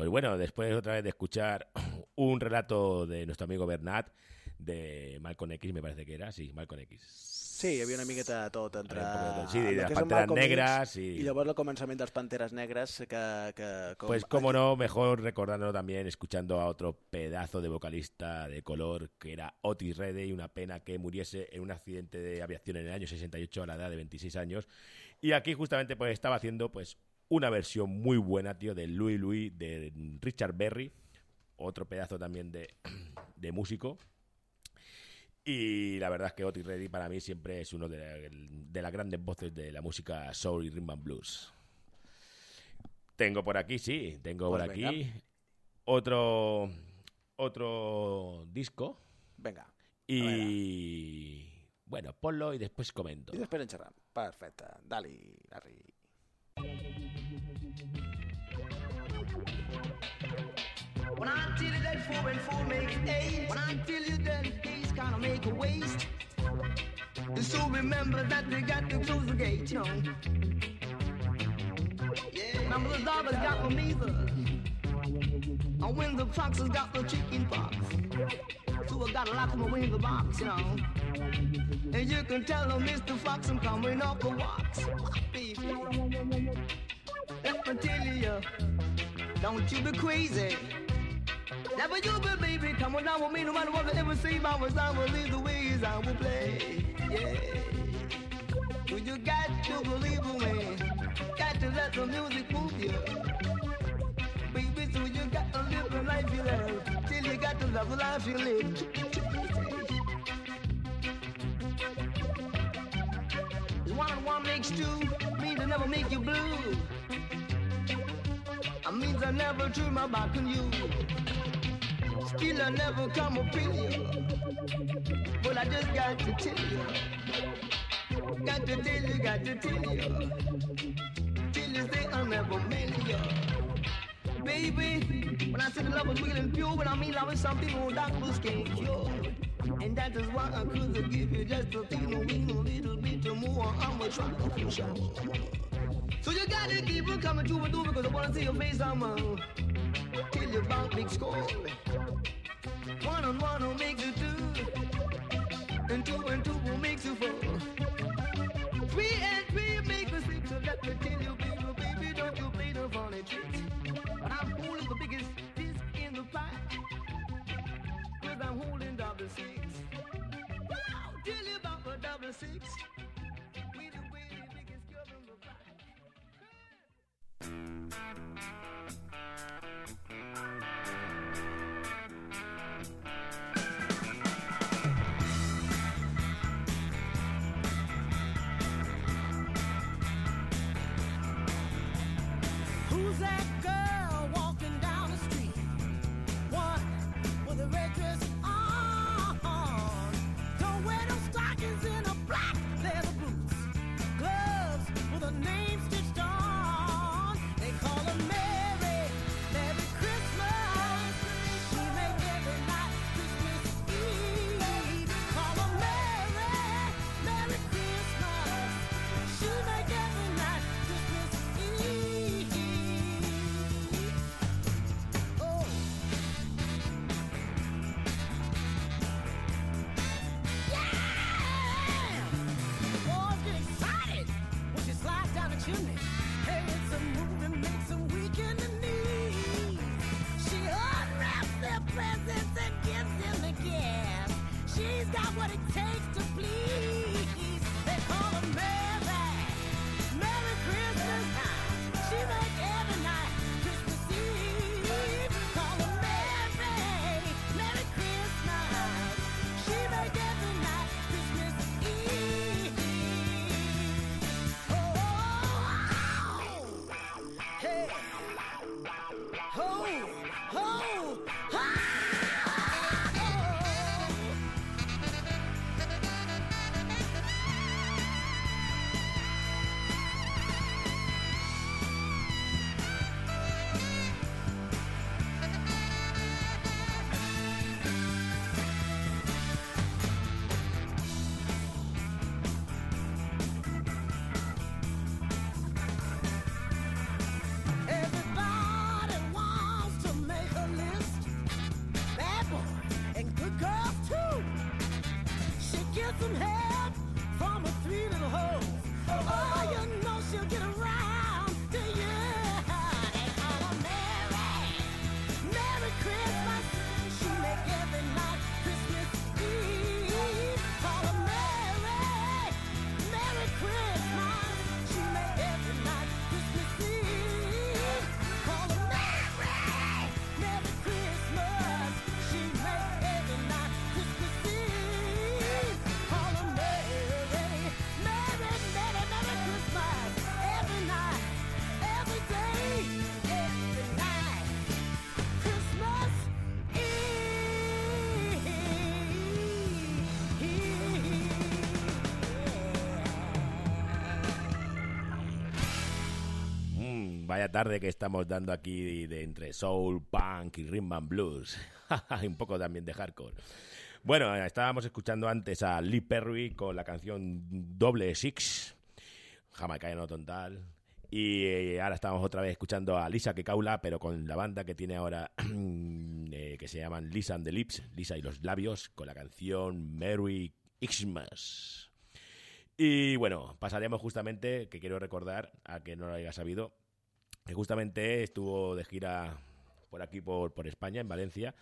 Pues bueno, después otra vez de escuchar un relato de nuestro amigo Bernat, de Malcolm X, me parece que era, sí, Malcolm X. Sí, hi havia una miqueta de tot entre... Sí, de Panteras Malcolm X Negras I y... llavors el començament dels Panteres Negres que... que com... Pues cómo no, mejor recordándolo también escuchando a otro pedazo de vocalista de color que era Otis Redding, una pena que muriese en un accidente de aviación en el año 68 a la edad de 26 años. Y aquí justamente pues estaba haciendo pues una versión muy buena, tío, de Louis Louis de Richard Berry, otro pedazo también de, de músico. Y la verdad es que Otis Redding para mí siempre es uno de, de las grandes voces de la música soul y rhythm and blues. Tengo por aquí, sí, tengo Pues por aquí venga. otro otro disco Vinga, y bueno, ponlo y después comento. i després en xerram. Perfecte. Dali, Larry. When I tell you that four and four makes eight, when I tell you that these kind of make a waste, so remember that they got to close the gate, you know. Yeah, remember the dog has got the measles, and when the fox has got the chicken pox. So I gotta lock them away in the box, you know. And you can tell them, Mr. Fox, I'm coming off the walks. Baby, let me tell you, don't you be crazy. Never you be baby, come on down with me, no matter what they ever say about us, I will leave the ways I will play. Yeah. So you got to believe in me, got to let the music move you. Baby, so you got to live the life you love, till you got to love the life you live. One and one makes two, means I never make you blue. I means I never turn my back on you. I never come up in you. But I just got to tell you. Got to tell you, got to tell you. Till you say I never meant you. Baby, when I said the love was real and pure, but I mean love is something no doctors can't cure. And that is why I could give you just a thing, a little bit more. I'm a try for sure. So you gotta keep on coming to and through because I wanna see your face. I'm uh, tell you about big score. One on one will make you two, and two and two will make you four. Three and three make you six. So let me tell you, baby, baby, don't you play the funny tricks. But I'm holding the biggest disc in the pie, cause I'm holding double six. Wow, tell you about the double six. Who's that vaya tarde que estamos dando aquí de entre soul, punk y rhythm and blues. y un poco también de hardcore. Bueno, estábamos escuchando antes a Lee Perry con la canción Doble Six, jamaicano total. Y eh, ahora estamos otra vez escuchando a Lisa Kekaula, pero con la banda que tiene ahora, eh, que se llaman Lisa and the Lips, Lisa y los labios, con la canción Merry Xmas. Y bueno, pasaremos justamente, que quiero recordar, a que no lo haya sabido, que justamente estuvo de gira por aquí, por, España, en Valencia,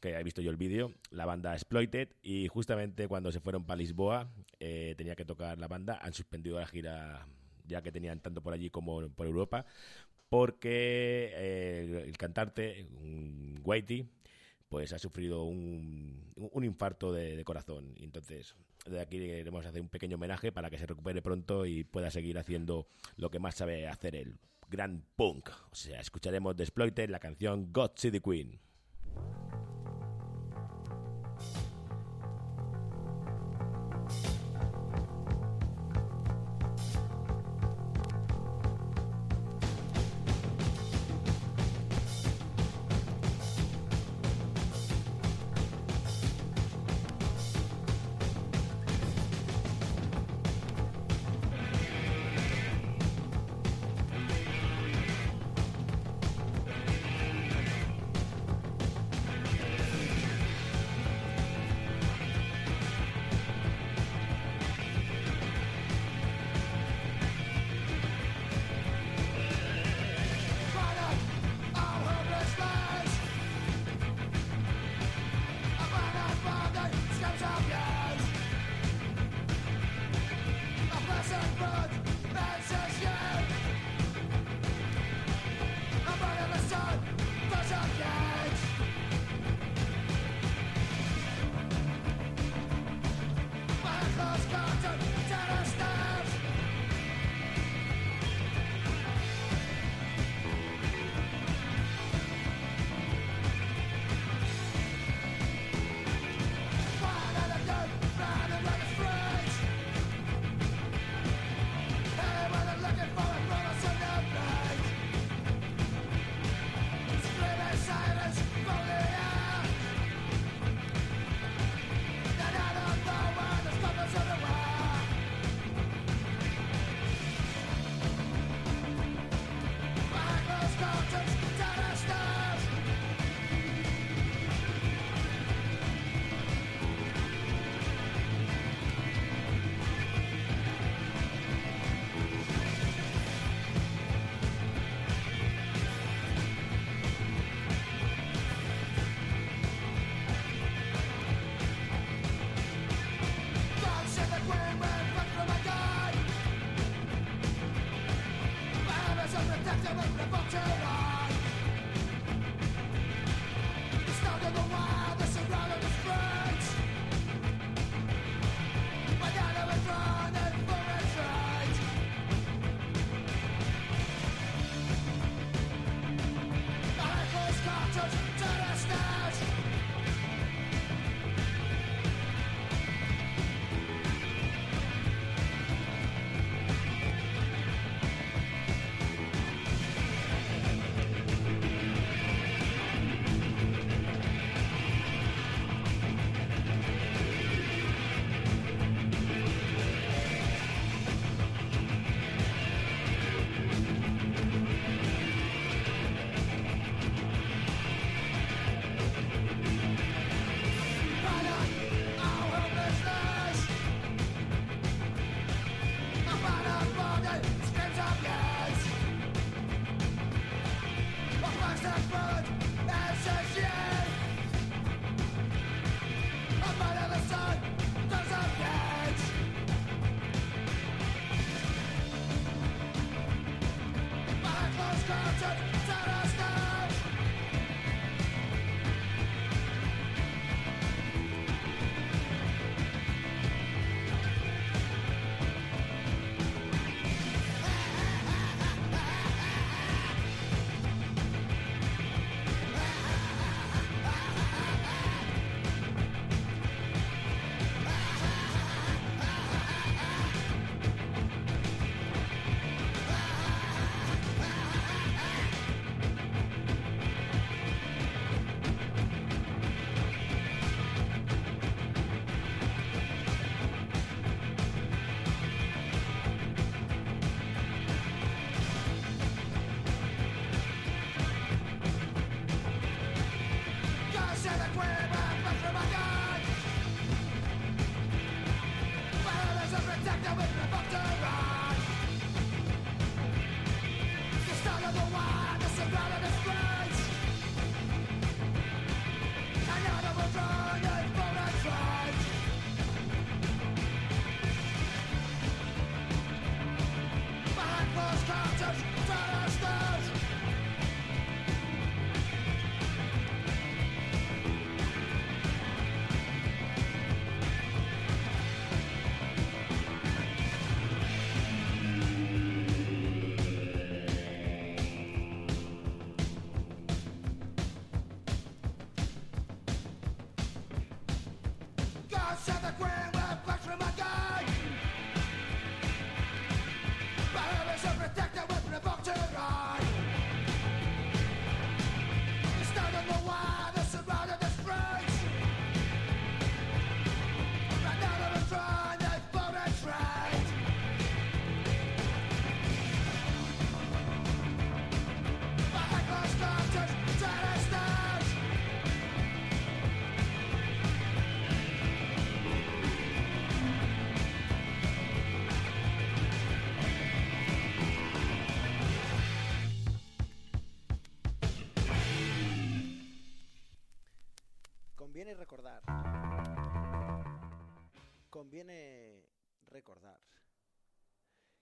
que he visto yo el vídeo, la banda Exploited, y justamente cuando se fueron para Lisboa, eh, tenía que tocar la banda, han suspendido la gira ya que tenían tanto por allí como por Europa, porque eh, el cantante, Whitey, pues ha sufrido un, infarto de, de corazón. Entonces, de aquí queremos hacer un pequeño homenaje para que se recupere pronto y pueda seguir haciendo lo que más sabe hacer el gran punk. O sea, escucharemos de Exploited la canción God the Queen.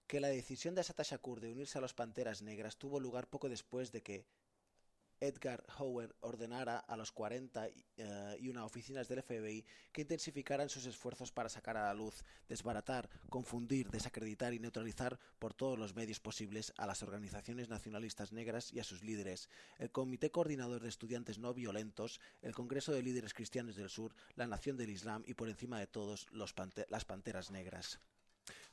Que la decisión de Asata Shakur de unirse a los Panteras Negras tuvo lugar poco después de que Edgar Hoover ordenara a los 40 y, eh, y una oficinas del FBI que intensificaran sus esfuerzos para sacar a la luz, desbaratar, confundir, desacreditar y neutralizar por todos los medios posibles a las organizaciones nacionalistas negras y a sus líderes, el Comité Coordinador de Estudiantes No Violentos, el Congreso de Líderes Cristianos del Sur, la Nación del Islam y por encima de todos las Panteras Negras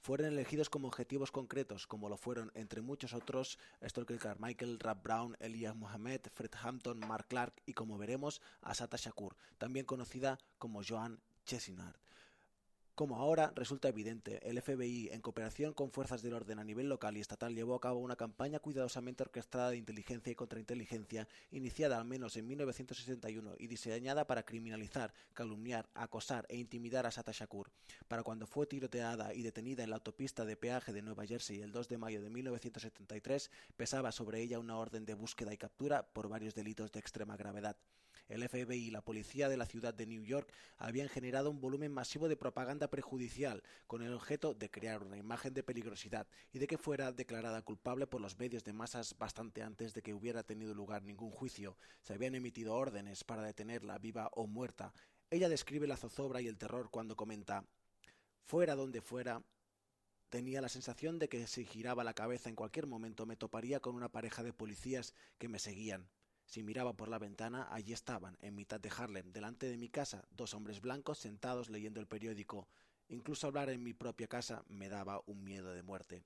fueron elegidos como objetivos concretos, como lo fueron, entre muchos otros, Stokely Carmichael, Rap Brown, Elijah Mohammed, Fred Hampton, Mark Clark y, como veremos, Asata Shakur, también conocida como Joan Chestnut. Como ahora resulta evidente, el FBI, en cooperación con fuerzas del orden a nivel local y estatal, llevó a cabo una campaña cuidadosamente orquestada de inteligencia y contrainteligencia, iniciada al menos en 1961 y diseñada para criminalizar, calumniar, acosar e intimidar a Sata Shakur. Para cuando fue tiroteada y detenida en la autopista de peaje de Nueva Jersey el 2 de mayo de 1973, pesaba sobre ella una orden de búsqueda y captura por varios delitos de extrema gravedad. El FBI y la policía de la ciudad de New York habían generado un volumen masivo de propaganda prejudicial con el objeto de crear una imagen de peligrosidad y de que fuera declarada culpable por los medios de masas bastante antes de que hubiera tenido lugar ningún juicio. Se habían emitido órdenes para detenerla viva o muerta. Ella describe la zozobra y el terror cuando comenta Fuera donde fuera, Tenía la sensación de que si giraba la cabeza en cualquier momento me toparía con una pareja de policías que me seguían. Si miraba por la ventana, allí estaban, en mitad de Harlem, delante de mi casa, dos hombres blancos sentados leyendo el periódico. Incluso hablar en mi propia casa me daba un miedo de muerte.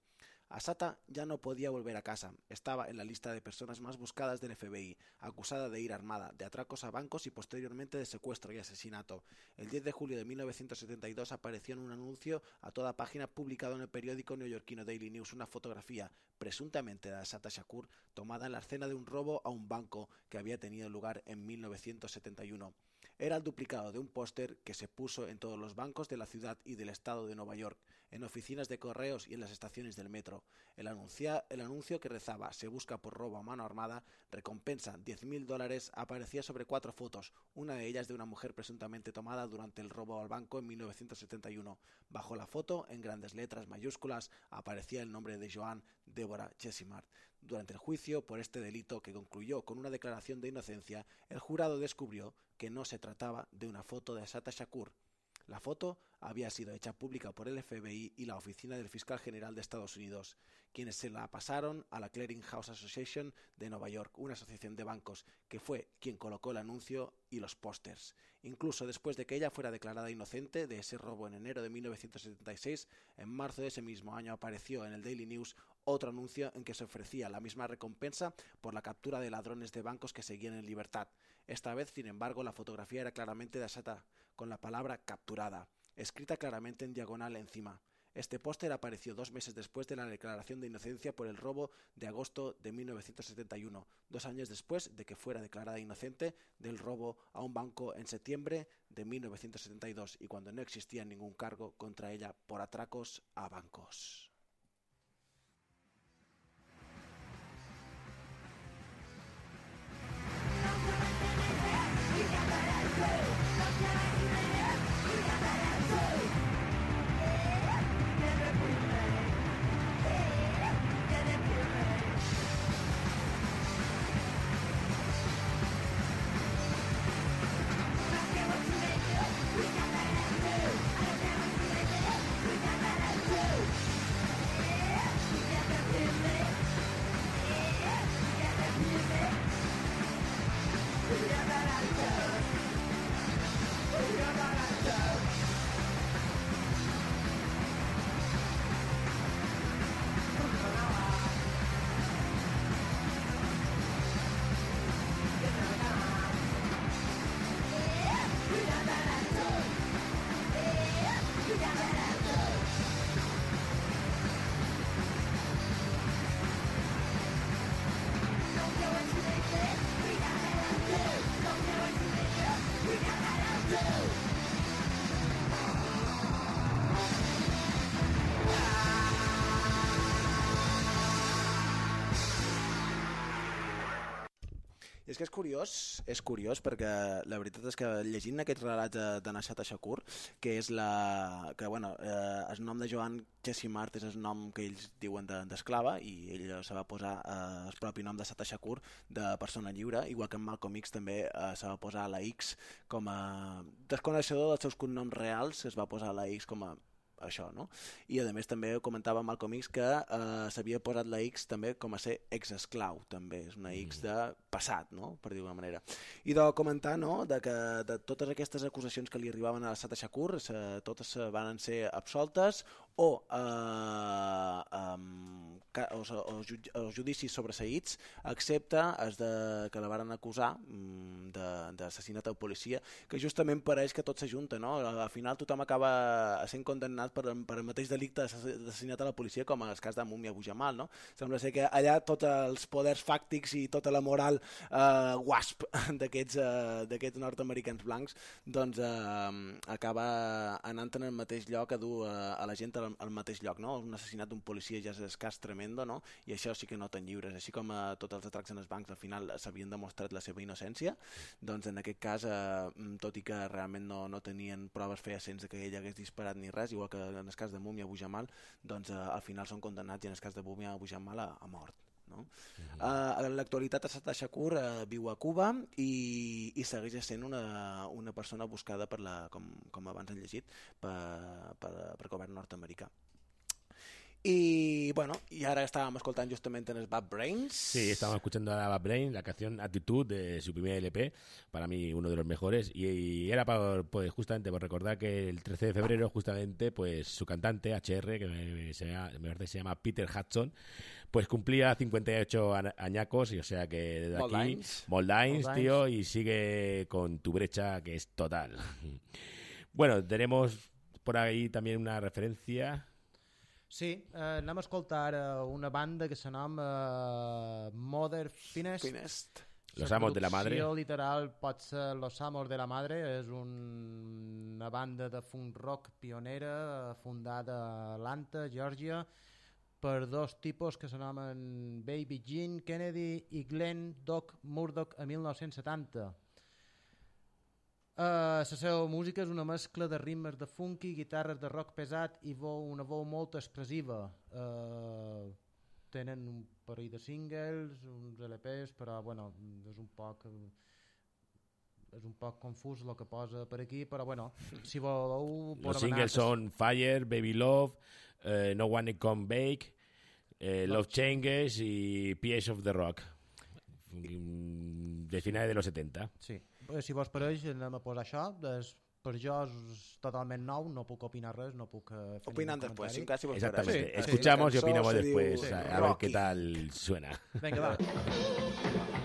Asata ya no podía volver a casa. Estaba en la lista de personas más buscadas del FBI, acusada de ir armada, de atracos a bancos y posteriormente de secuestro y asesinato. El 10 de julio de 1972 apareció en un anuncio a toda página publicado en el periódico neoyorquino Daily News una fotografía, presuntamente de Asata Shakur, tomada en la escena de un robo a un banco que había tenido lugar en 1971. Era el duplicado de un póster que se puso en todos los bancos de la ciudad y del estado de Nueva York, en oficinas de correos y en las estaciones del metro. El, anuncio que rezaba se busca por robo a mano armada, recompensa 10.000 dólares, aparecía sobre cuatro fotos, una de ellas de una mujer presuntamente tomada durante el robo al banco en 1971. Bajo la foto, en grandes letras mayúsculas, aparecía el nombre de Joan Deborah Chesimard. Durante el juicio por este delito, que concluyó con una declaración de inocencia, el jurado descubrió que no se trataba de una foto de Asata Shakur. La foto había sido hecha pública por el FBI y la Oficina del Fiscal General de Estados Unidos, quienes se la pasaron a la Clearing House Association de Nueva York, una asociación de bancos, que fue quien colocó el anuncio y los pósters. Incluso después de que ella fuera declarada inocente de ese robo en enero de 1976, en marzo de ese mismo año apareció en el Daily News otro anuncio en que se ofrecía la misma recompensa por la captura de ladrones de bancos que seguían en libertad. Esta vez, sin embargo, la fotografía era claramente de Asata, con la palabra capturada, escrita claramente en diagonal encima. Este póster apareció dos meses después de la declaración de inocencia por el robo de agosto de 1971, dos años después de que fuera declarada inocente del robo a un banco en septiembre de 1972 y cuando no existía ningún cargo contra ella por atracos a bancos. És que és curiós, és curiós perquè la veritat és que llegint aquests relats de, de Nashat Shakur, que és la... que bueno, eh, el nom de Joan Chessimart és el nom que ells diuen de- d'esclava i ell se va posar eh, el propi nom de Sata Shakur de persona lliure, igual que en Malcolm X també eh, se va posar la X com a desconeixedor dels seus cognoms reals, es va posar la X com a això, no? I a més també comentava Malcolm X que eh, s'havia posat la X també com a ser ex-esclau, també, és una X de passat, no? per dir d'una manera. I de comentar no? de que de totes aquestes acusacions que li arribaven a Sata Shakur, se, totes eh, van ser absoltes o, eh, um, ca, o, o, o judicis sobreseïts, excepte els de, que la varen acusar mm, d'assassinat a policia, que justament pareix que tot s'ajunta, no? Al al final tothom acaba sent condemnat per, per el mateix delicte d'assassinat a la policia com en el cas de Mumia Abu Jamal, no? Sembla ser que allà tots els poders fàctics i tota la moral eh, wasp d'aquests eh, nord-americans blancs doncs eh, acaba anant en el mateix lloc a dur eh, a la gent al, al mateix lloc, no? Un assassinat d'un policia ja és escàs tremendo, no? I això sí que no tan lliures, així com eh, tots els atracs en els bancs al final s'havien demostrat la seva innocència, doncs en aquest cas, eh, mm, tot i que realment no, no tenien proves fehacients que ell hagués disparat ni res, igual que en el cas de Mumia Abu Jamal, doncs eh, al final són condemnats i en el cas de Mumia Abu Jamal a, a mort. No? Uh, en l'actualitat Assata Shakur uh, viu a Cuba i, i segueix sent una, una persona buscada per la, com, com abans han llegit per, per, per govern nord-americà. I bueno, y ahora estábamos escoltant justamente en el Bad Brains. Sí, estábamos escuchando a Bad Brain, la canción Actitud de su primer LP, para mí uno de los mejores, y, y era para, pues justamente por recordar que el 13 de febrero, justamente, pues su cantante, HR, que me, se, llama- me parece que se llama Peter Hudson, pues cumplía 58 ana- añacos, y o sea que desde aquí, Moldains. tío, y sigue con tu brecha que es total. Bueno, tenemos por ahí también una referencia. Sí, eh, anem a escoltar eh, una banda que s'anoma eh, Mother Finest. Finest. Los amos de la madre. traducció literal pot ser Los Amos de la Madre, és un, una banda de funk rock pionera eh, fundada a Atlanta, Georgia, per dos tipus que s'anomen Baby Gene Kennedy i Glenn Doc Murdoch a 1970. Uh, la seva música és una mescla de ritmes de funky, guitarres de rock pesat i veu, una veu molt expressiva. Uh, tenen un parell de singles, uns LPs, però bueno, és un poc és un poc confús el que posa per aquí, però bueno, si voleu... Podem singles son Fire, Baby Love, eh, No One Come Bake, eh, Love Changes y Piece of the Rock. De finales de los 70. Sí, si vos pareix anem a posar això, és, per jo és totalment nou, no puc opinar res, no puc eh, fer Opinant ningún después, sin casi Exactamente. Sí, Escuchamos y la cançó opinamos después. a, a ver Rocky. qué tal suena. Vinga, va.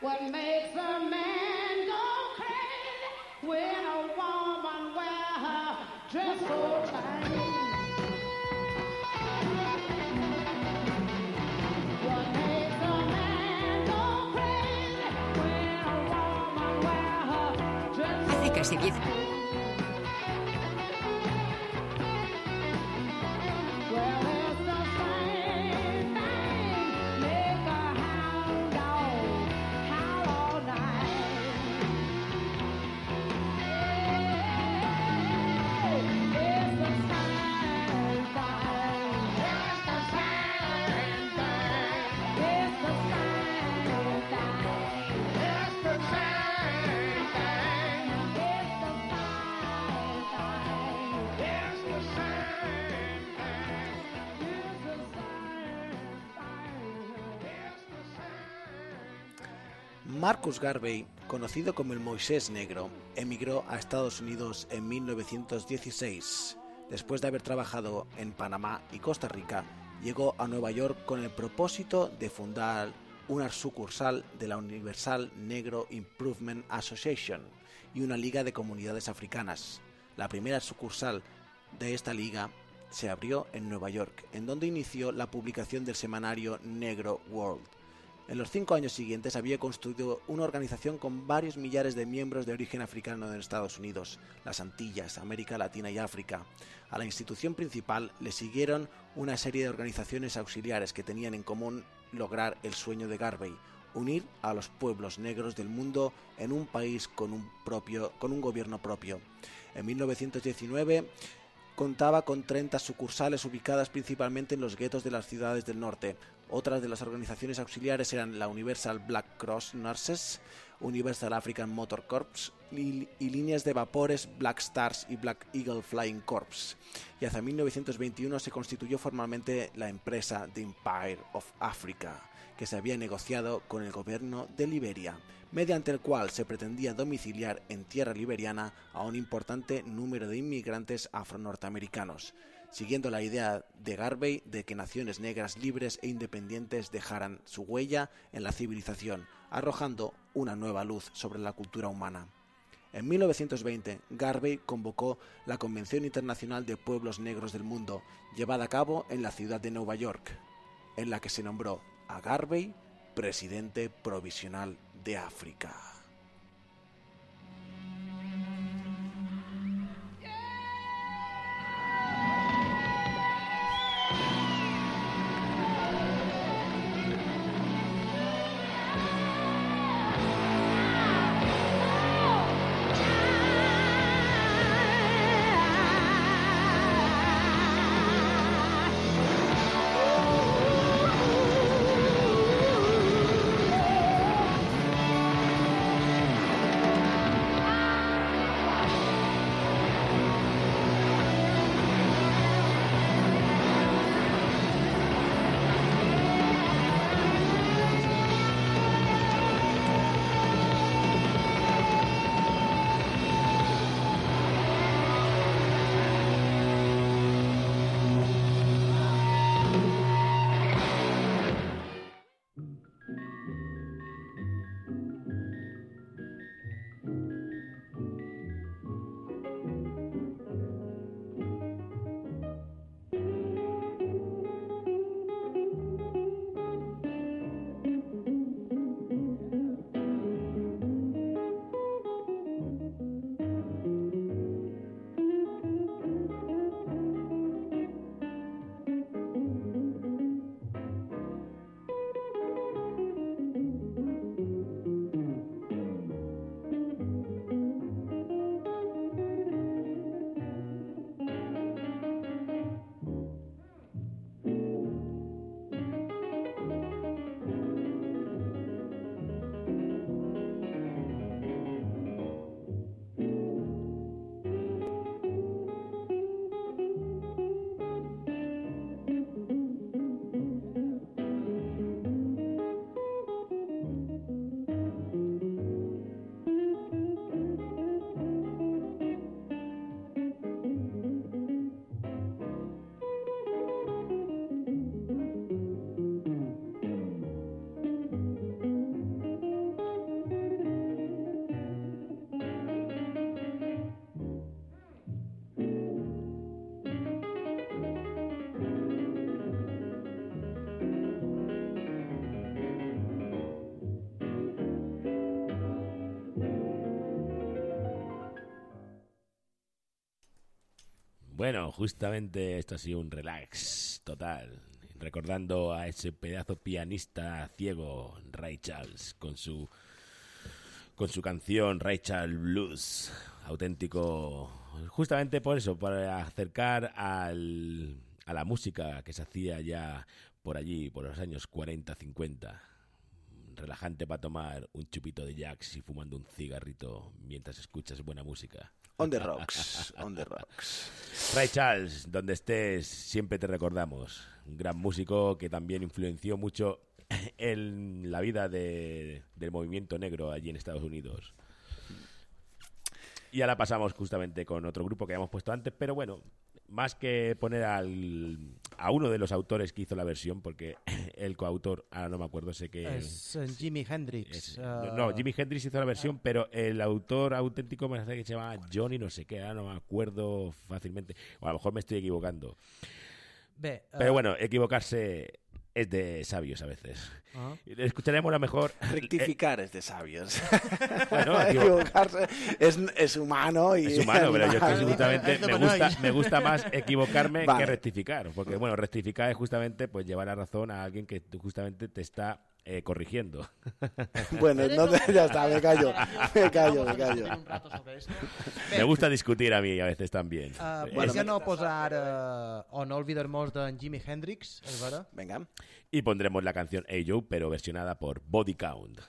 What makes a man go crazy when a woman wear her dress so tight? What makes a man go Marcus Garvey, conocido como el Moisés Negro, emigró a Estados Unidos en 1916. Después de haber trabajado en Panamá y Costa Rica, llegó a Nueva York con el propósito de fundar una sucursal de la Universal Negro Improvement Association y una liga de comunidades africanas. La primera sucursal de esta liga se abrió en Nueva York, en donde inició la publicación del semanario Negro World. En los cinco años siguientes había construido una organización con varios millares de miembros de origen africano en Estados Unidos, las Antillas, América Latina y África. A la institución principal le siguieron una serie de organizaciones auxiliares que tenían en común lograr el sueño de Garvey, unir a los pueblos negros del mundo en un país con un, propio, con un gobierno propio. En 1919 contaba con 30 sucursales ubicadas principalmente en los guetos de las ciudades del norte. Otras de las organizaciones auxiliares eran la Universal Black Cross Nurses, Universal African Motor Corps y, líneas de vapores Black Stars y Black Eagle Flying Corps. Y hacia 1921 se constituyó formalmente la empresa The Empire of Africa, que se había negociado con el gobierno de Liberia, mediante el cual se pretendía domiciliar en tierra liberiana a un importante número de inmigrantes afro-norteamericanos, siguiendo la idea de Garvey de que naciones negras libres e independientes dejaran su huella en la civilización, arrojando una nueva luz sobre la cultura humana. En 1920, Garvey convocó la Convención Internacional de Pueblos Negros del Mundo, llevada a cabo en la ciudad de Nueva York, en la que se nombró a Garvey presidente provisional de África. Bueno, justamente esto ha sido un relax total. Recordando a ese pedazo pianista ciego, Ray Charles, con su con su canción Ray Charles Blues. Auténtico. Justamente por eso, para acercar al, a la música que se hacía ya por allí, por los años 40-50. Relajante para tomar un chupito de jacks y fumando un cigarrito mientras escuchas buena música. On the rocks, on the rocks. Ray Charles, donde estés, siempre te recordamos. Un gran músico que también influenció mucho en la vida de- del movimiento negro allí en Estados Unidos. Y ahora pasamos justamente con otro grupo que habíamos puesto antes, pero bueno, más que poner al, a uno de los autores que hizo la versión, porque el coautor, ahora no me acuerdo, sé que... És en Jimi Hendrix. es- eh, no, Jimi Hendrix hizo la versión, pero el autor auténtico me parece que se llama Johnny no sé qué, ahora no me acuerdo fácilmente. O a lo mejor me estoy equivocando. Eh, Pero bueno, equivocarse es de sabios a veces. ah. Escucharemos a lo mejor... Rectificar es de sabios. Bueno, es, es humano y Es humano, pero yo de me gusta, me gusta más equivocarme Vale. que rectificar, porque bueno, rectificar es justamente pues llevar a razón a alguien que justamente te está eh, corrigiendo. Bueno, no, ya está, me callo, me callo, me callo. Me gusta discutir a mí a veces también. Uh, què no posar uh, o no olvidar-nos d'en Jimi Hendrix, és vera? Venga. Y pondremos la canción Hey Joe, pero versionada por Body Count.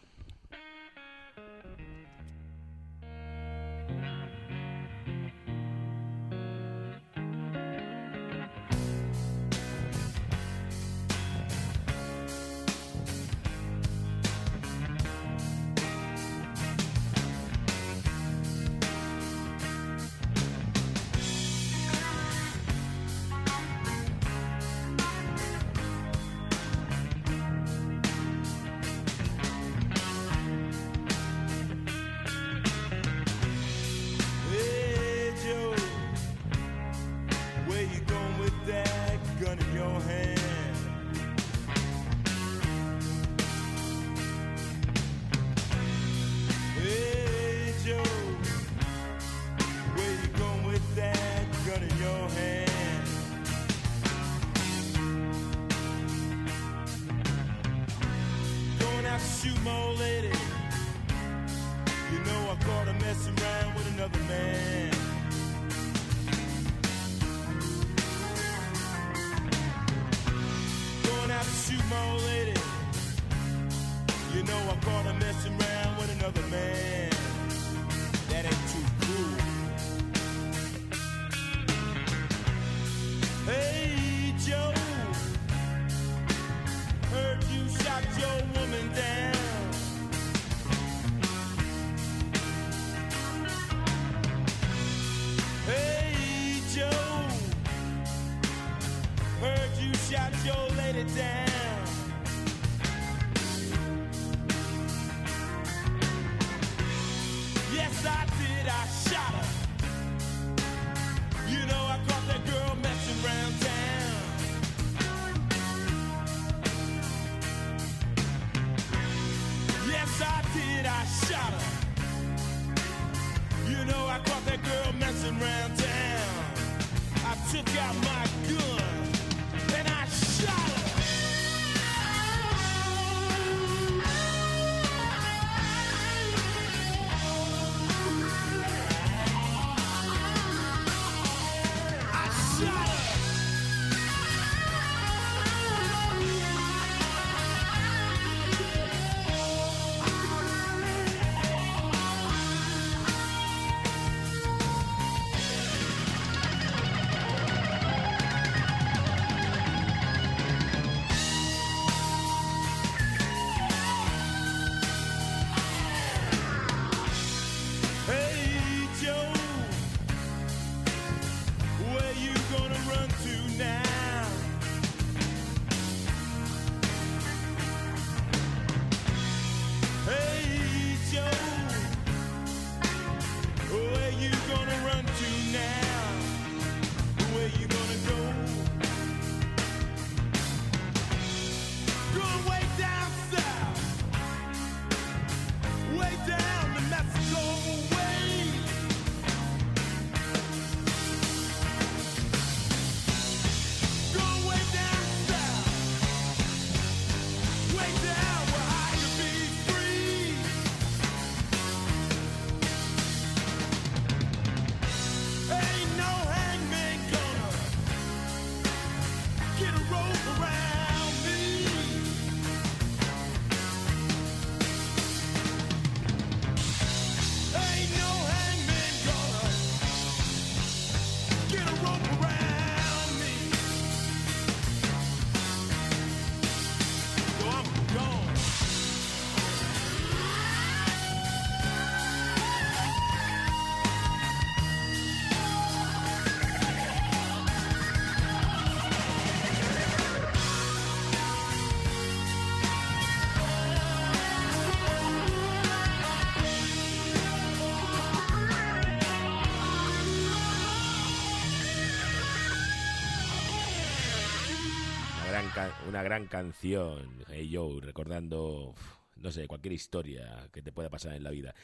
Una gran canción, Hey Joe, recordando, no sé, cualquier historia que te pueda pasar en la vida.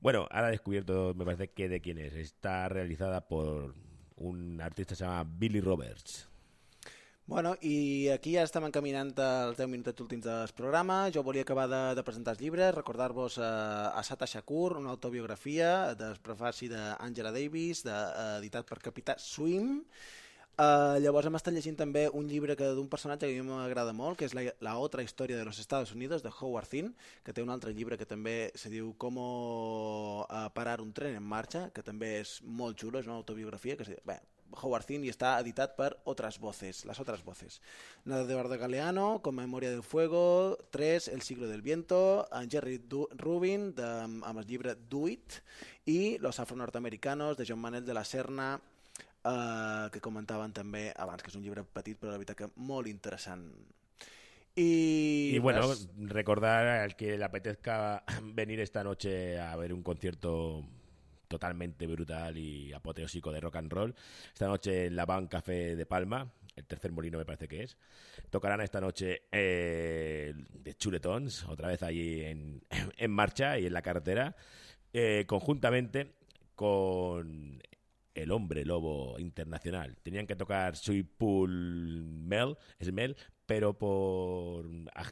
Bueno, ahora he descubierto, me parece que de quién es. Está realizada por un artista que se llama Billy Roberts. Bueno, i aquí ja estem encaminant als 10 minutets últims del programa. Jo volia acabar de, presentar els llibres, recordar-vos eh, Asata Shakur, una autobiografia del prefaci Davis, de, eh, per Capità Swim. Uh, llavors hem estat llegint també un llibre que d'un personatge que a mi m'agrada molt, que és la, la otra història de los Estados Unidos, de Howard Zinn, que té un altre llibre que també se diu Cómo uh, parar un tren en marxa, que també és molt xulo, és una autobiografia que se, bé, Howard Zinn i està editat per Otras Voces, Las Otras Voces. Nada de Eduardo Galeano, Con Memoria del Fuego, 3, El siglo del viento, en Jerry du Rubin, de, amb el llibre Do It, i Los afronordamericanos, de John Manel de la Serna, eh, que comentaven també abans, que és un llibre petit, però la veritat que molt interessant. I, Y bueno, recordar al que le apetezca venir esta noche a ver un concierto totalmente brutal y apoteósico de rock and roll. Esta noche en la Van Café de Palma, el tercer molino me parece que es. Tocarán esta noche eh, de Chuletons, otra vez allí en, en marcha y en la carretera, eh, conjuntamente con el hombre lobo internacional. Tenían que tocar Sweet Pool Mel, Smell, pero por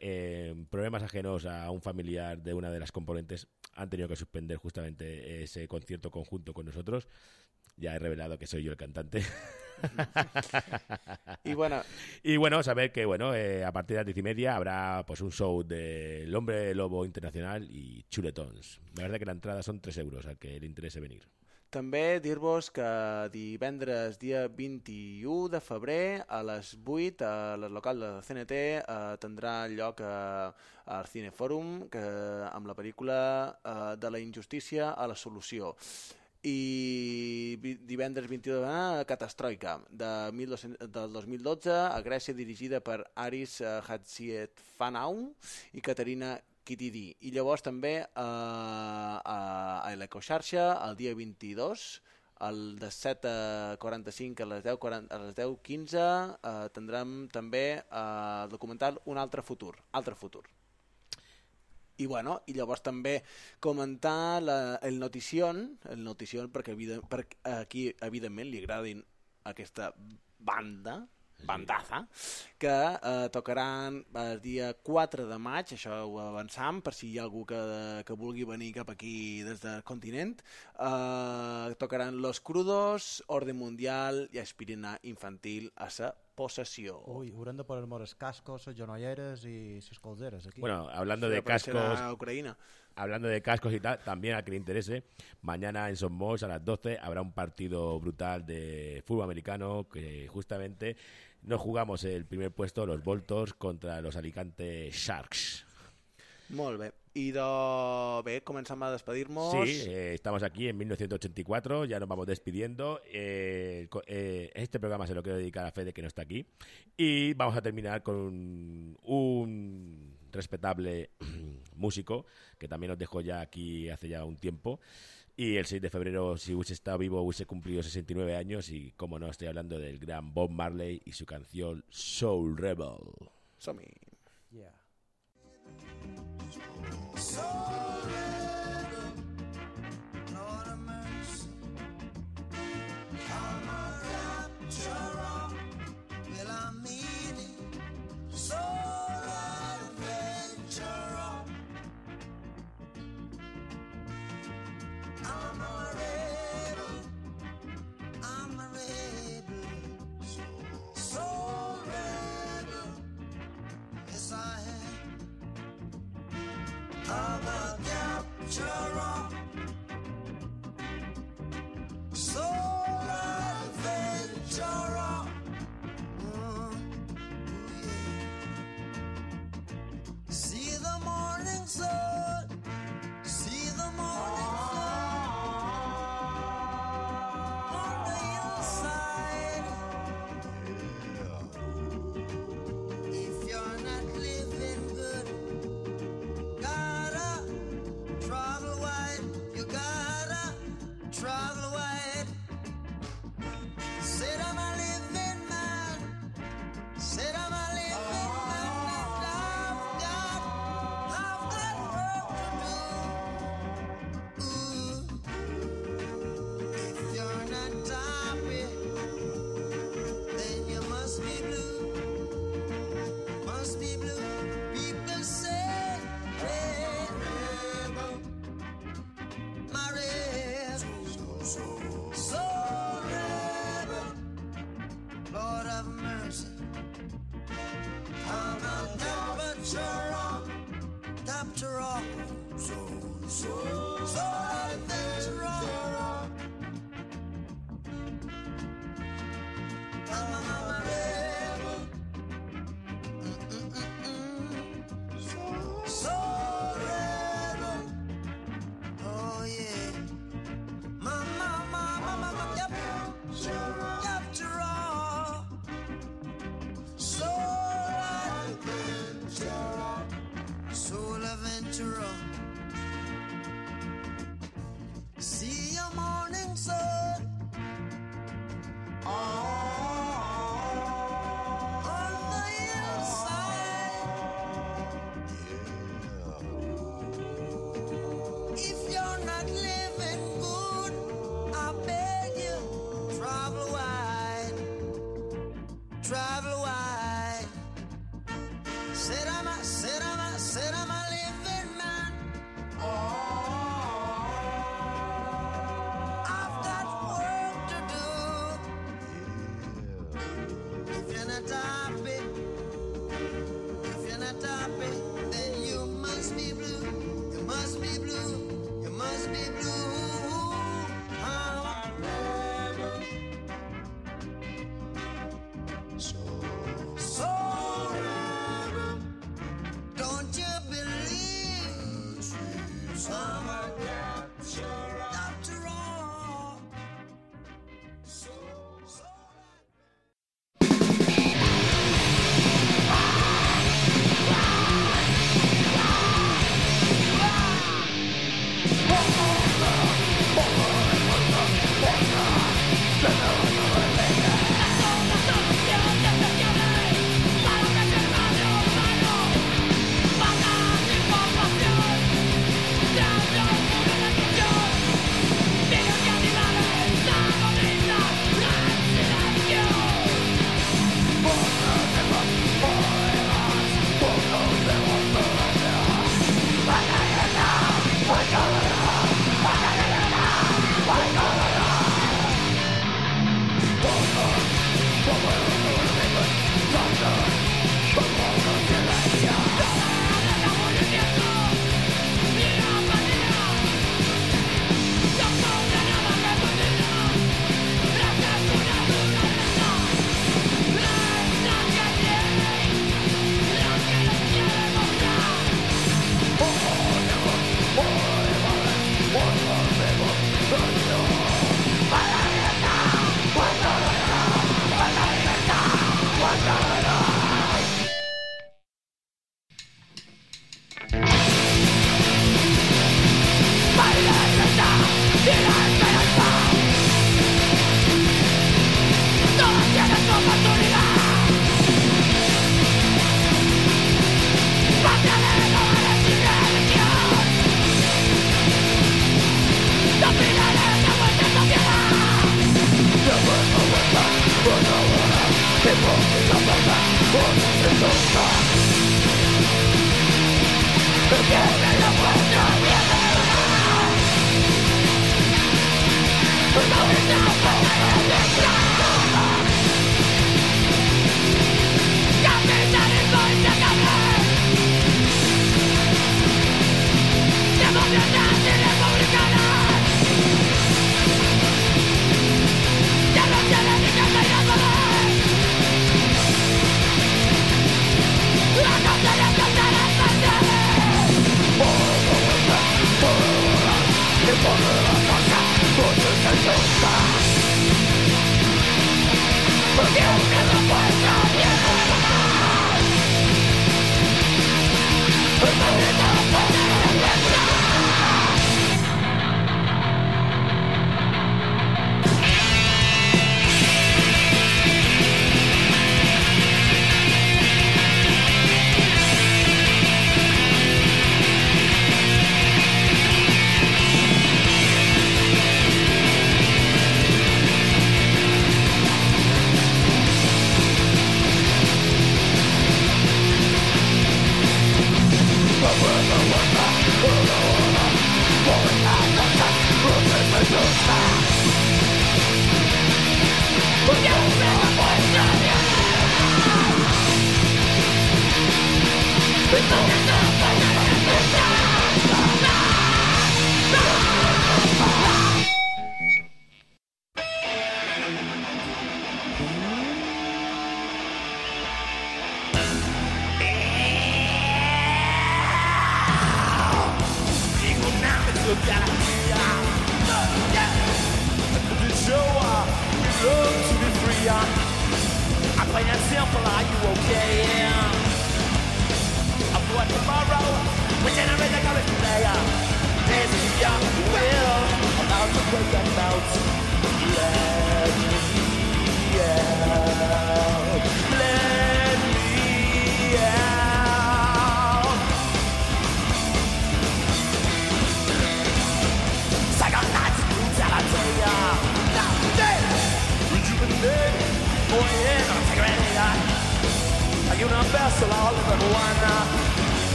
eh, problemas ajenos a un familiar de una de las componentes han tenido que suspender justamente ese concierto conjunto con nosotros. Ya he revelado que soy yo el cantante. I bueno, Y bueno, saber que bueno, eh, a partir de las diez y media habrá pues un show del Hombre Lobo Internacional y Chuletons. La verdad que la entrada son 3 euros al que le interese venir. També dir-vos que divendres dia 21 de febrer a les 8 a les local de CNT eh, tindrà lloc eh, al Cinefòrum que, amb la pel·lícula eh, de la injustícia a la solució. I divendres 22 de febrer Catastroica de 1200, del 2012 a Grècia dirigida per Aris eh, Hatziefanau i Caterina Kitidi. I llavors també eh, a, a l'Ecoxarxa el dia 22 el de 7 a 45 a les 10, 40, a les 10 15 eh, tindrem també eh, el documental Un altre futur, altre futur. I bueno, i llavors també comentar la, el notición, el notición perquè, evident, perquè aquí evidentment li agradin aquesta banda, bandaza, que eh, tocaran el dia 4 de maig, això ho avançam, per si hi ha algú que, que vulgui venir cap aquí des del continent, eh, tocaran Los Crudos, Orden Mundial i Aspirina Infantil a sa possessió. Ui, haurem de posar els cascos, les genolleres i les colzeres aquí. Bueno, hablando de cascos, a Ucraïna. Hablando de cascos y tal, también a que le interese, mañana en Somos a las 12 habrá un partido brutal de fútbol americano que justamente nos jugamos el primer puesto, los Voltors, contra los Alicante Sharks. Molt bé. I de... bé, comencem a despedir-nos. Sí, eh, estamos aquí en 1984, ya nos vamos despidiendo. Eh, eh, este programa se lo quiero dedicar a Fede, que no está aquí. Y vamos a terminar con un respetable músico, que también nos dejó ya aquí hace ya un tiempo. Y el 6 de febrero, si hubiese estado vivo, hubiese cumplido 69 años. Y como no, estoy hablando del gran Bob Marley y su canción Soul Rebel. Yeah. Joe.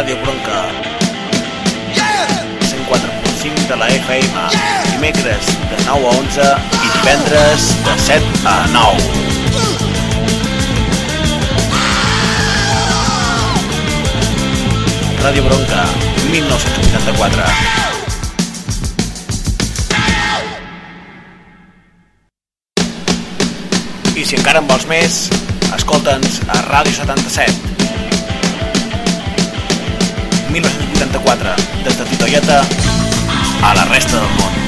Ràdio Bronca. Yeah! 104.5 de la FM. Yeah! Dimecres de 9 a 11 i divendres de 7 a 9. Ràdio Bronca, 1984. I si encara en vols més, escolta'ns a Ràdio 77. 1984, des de Titoieta a la del món.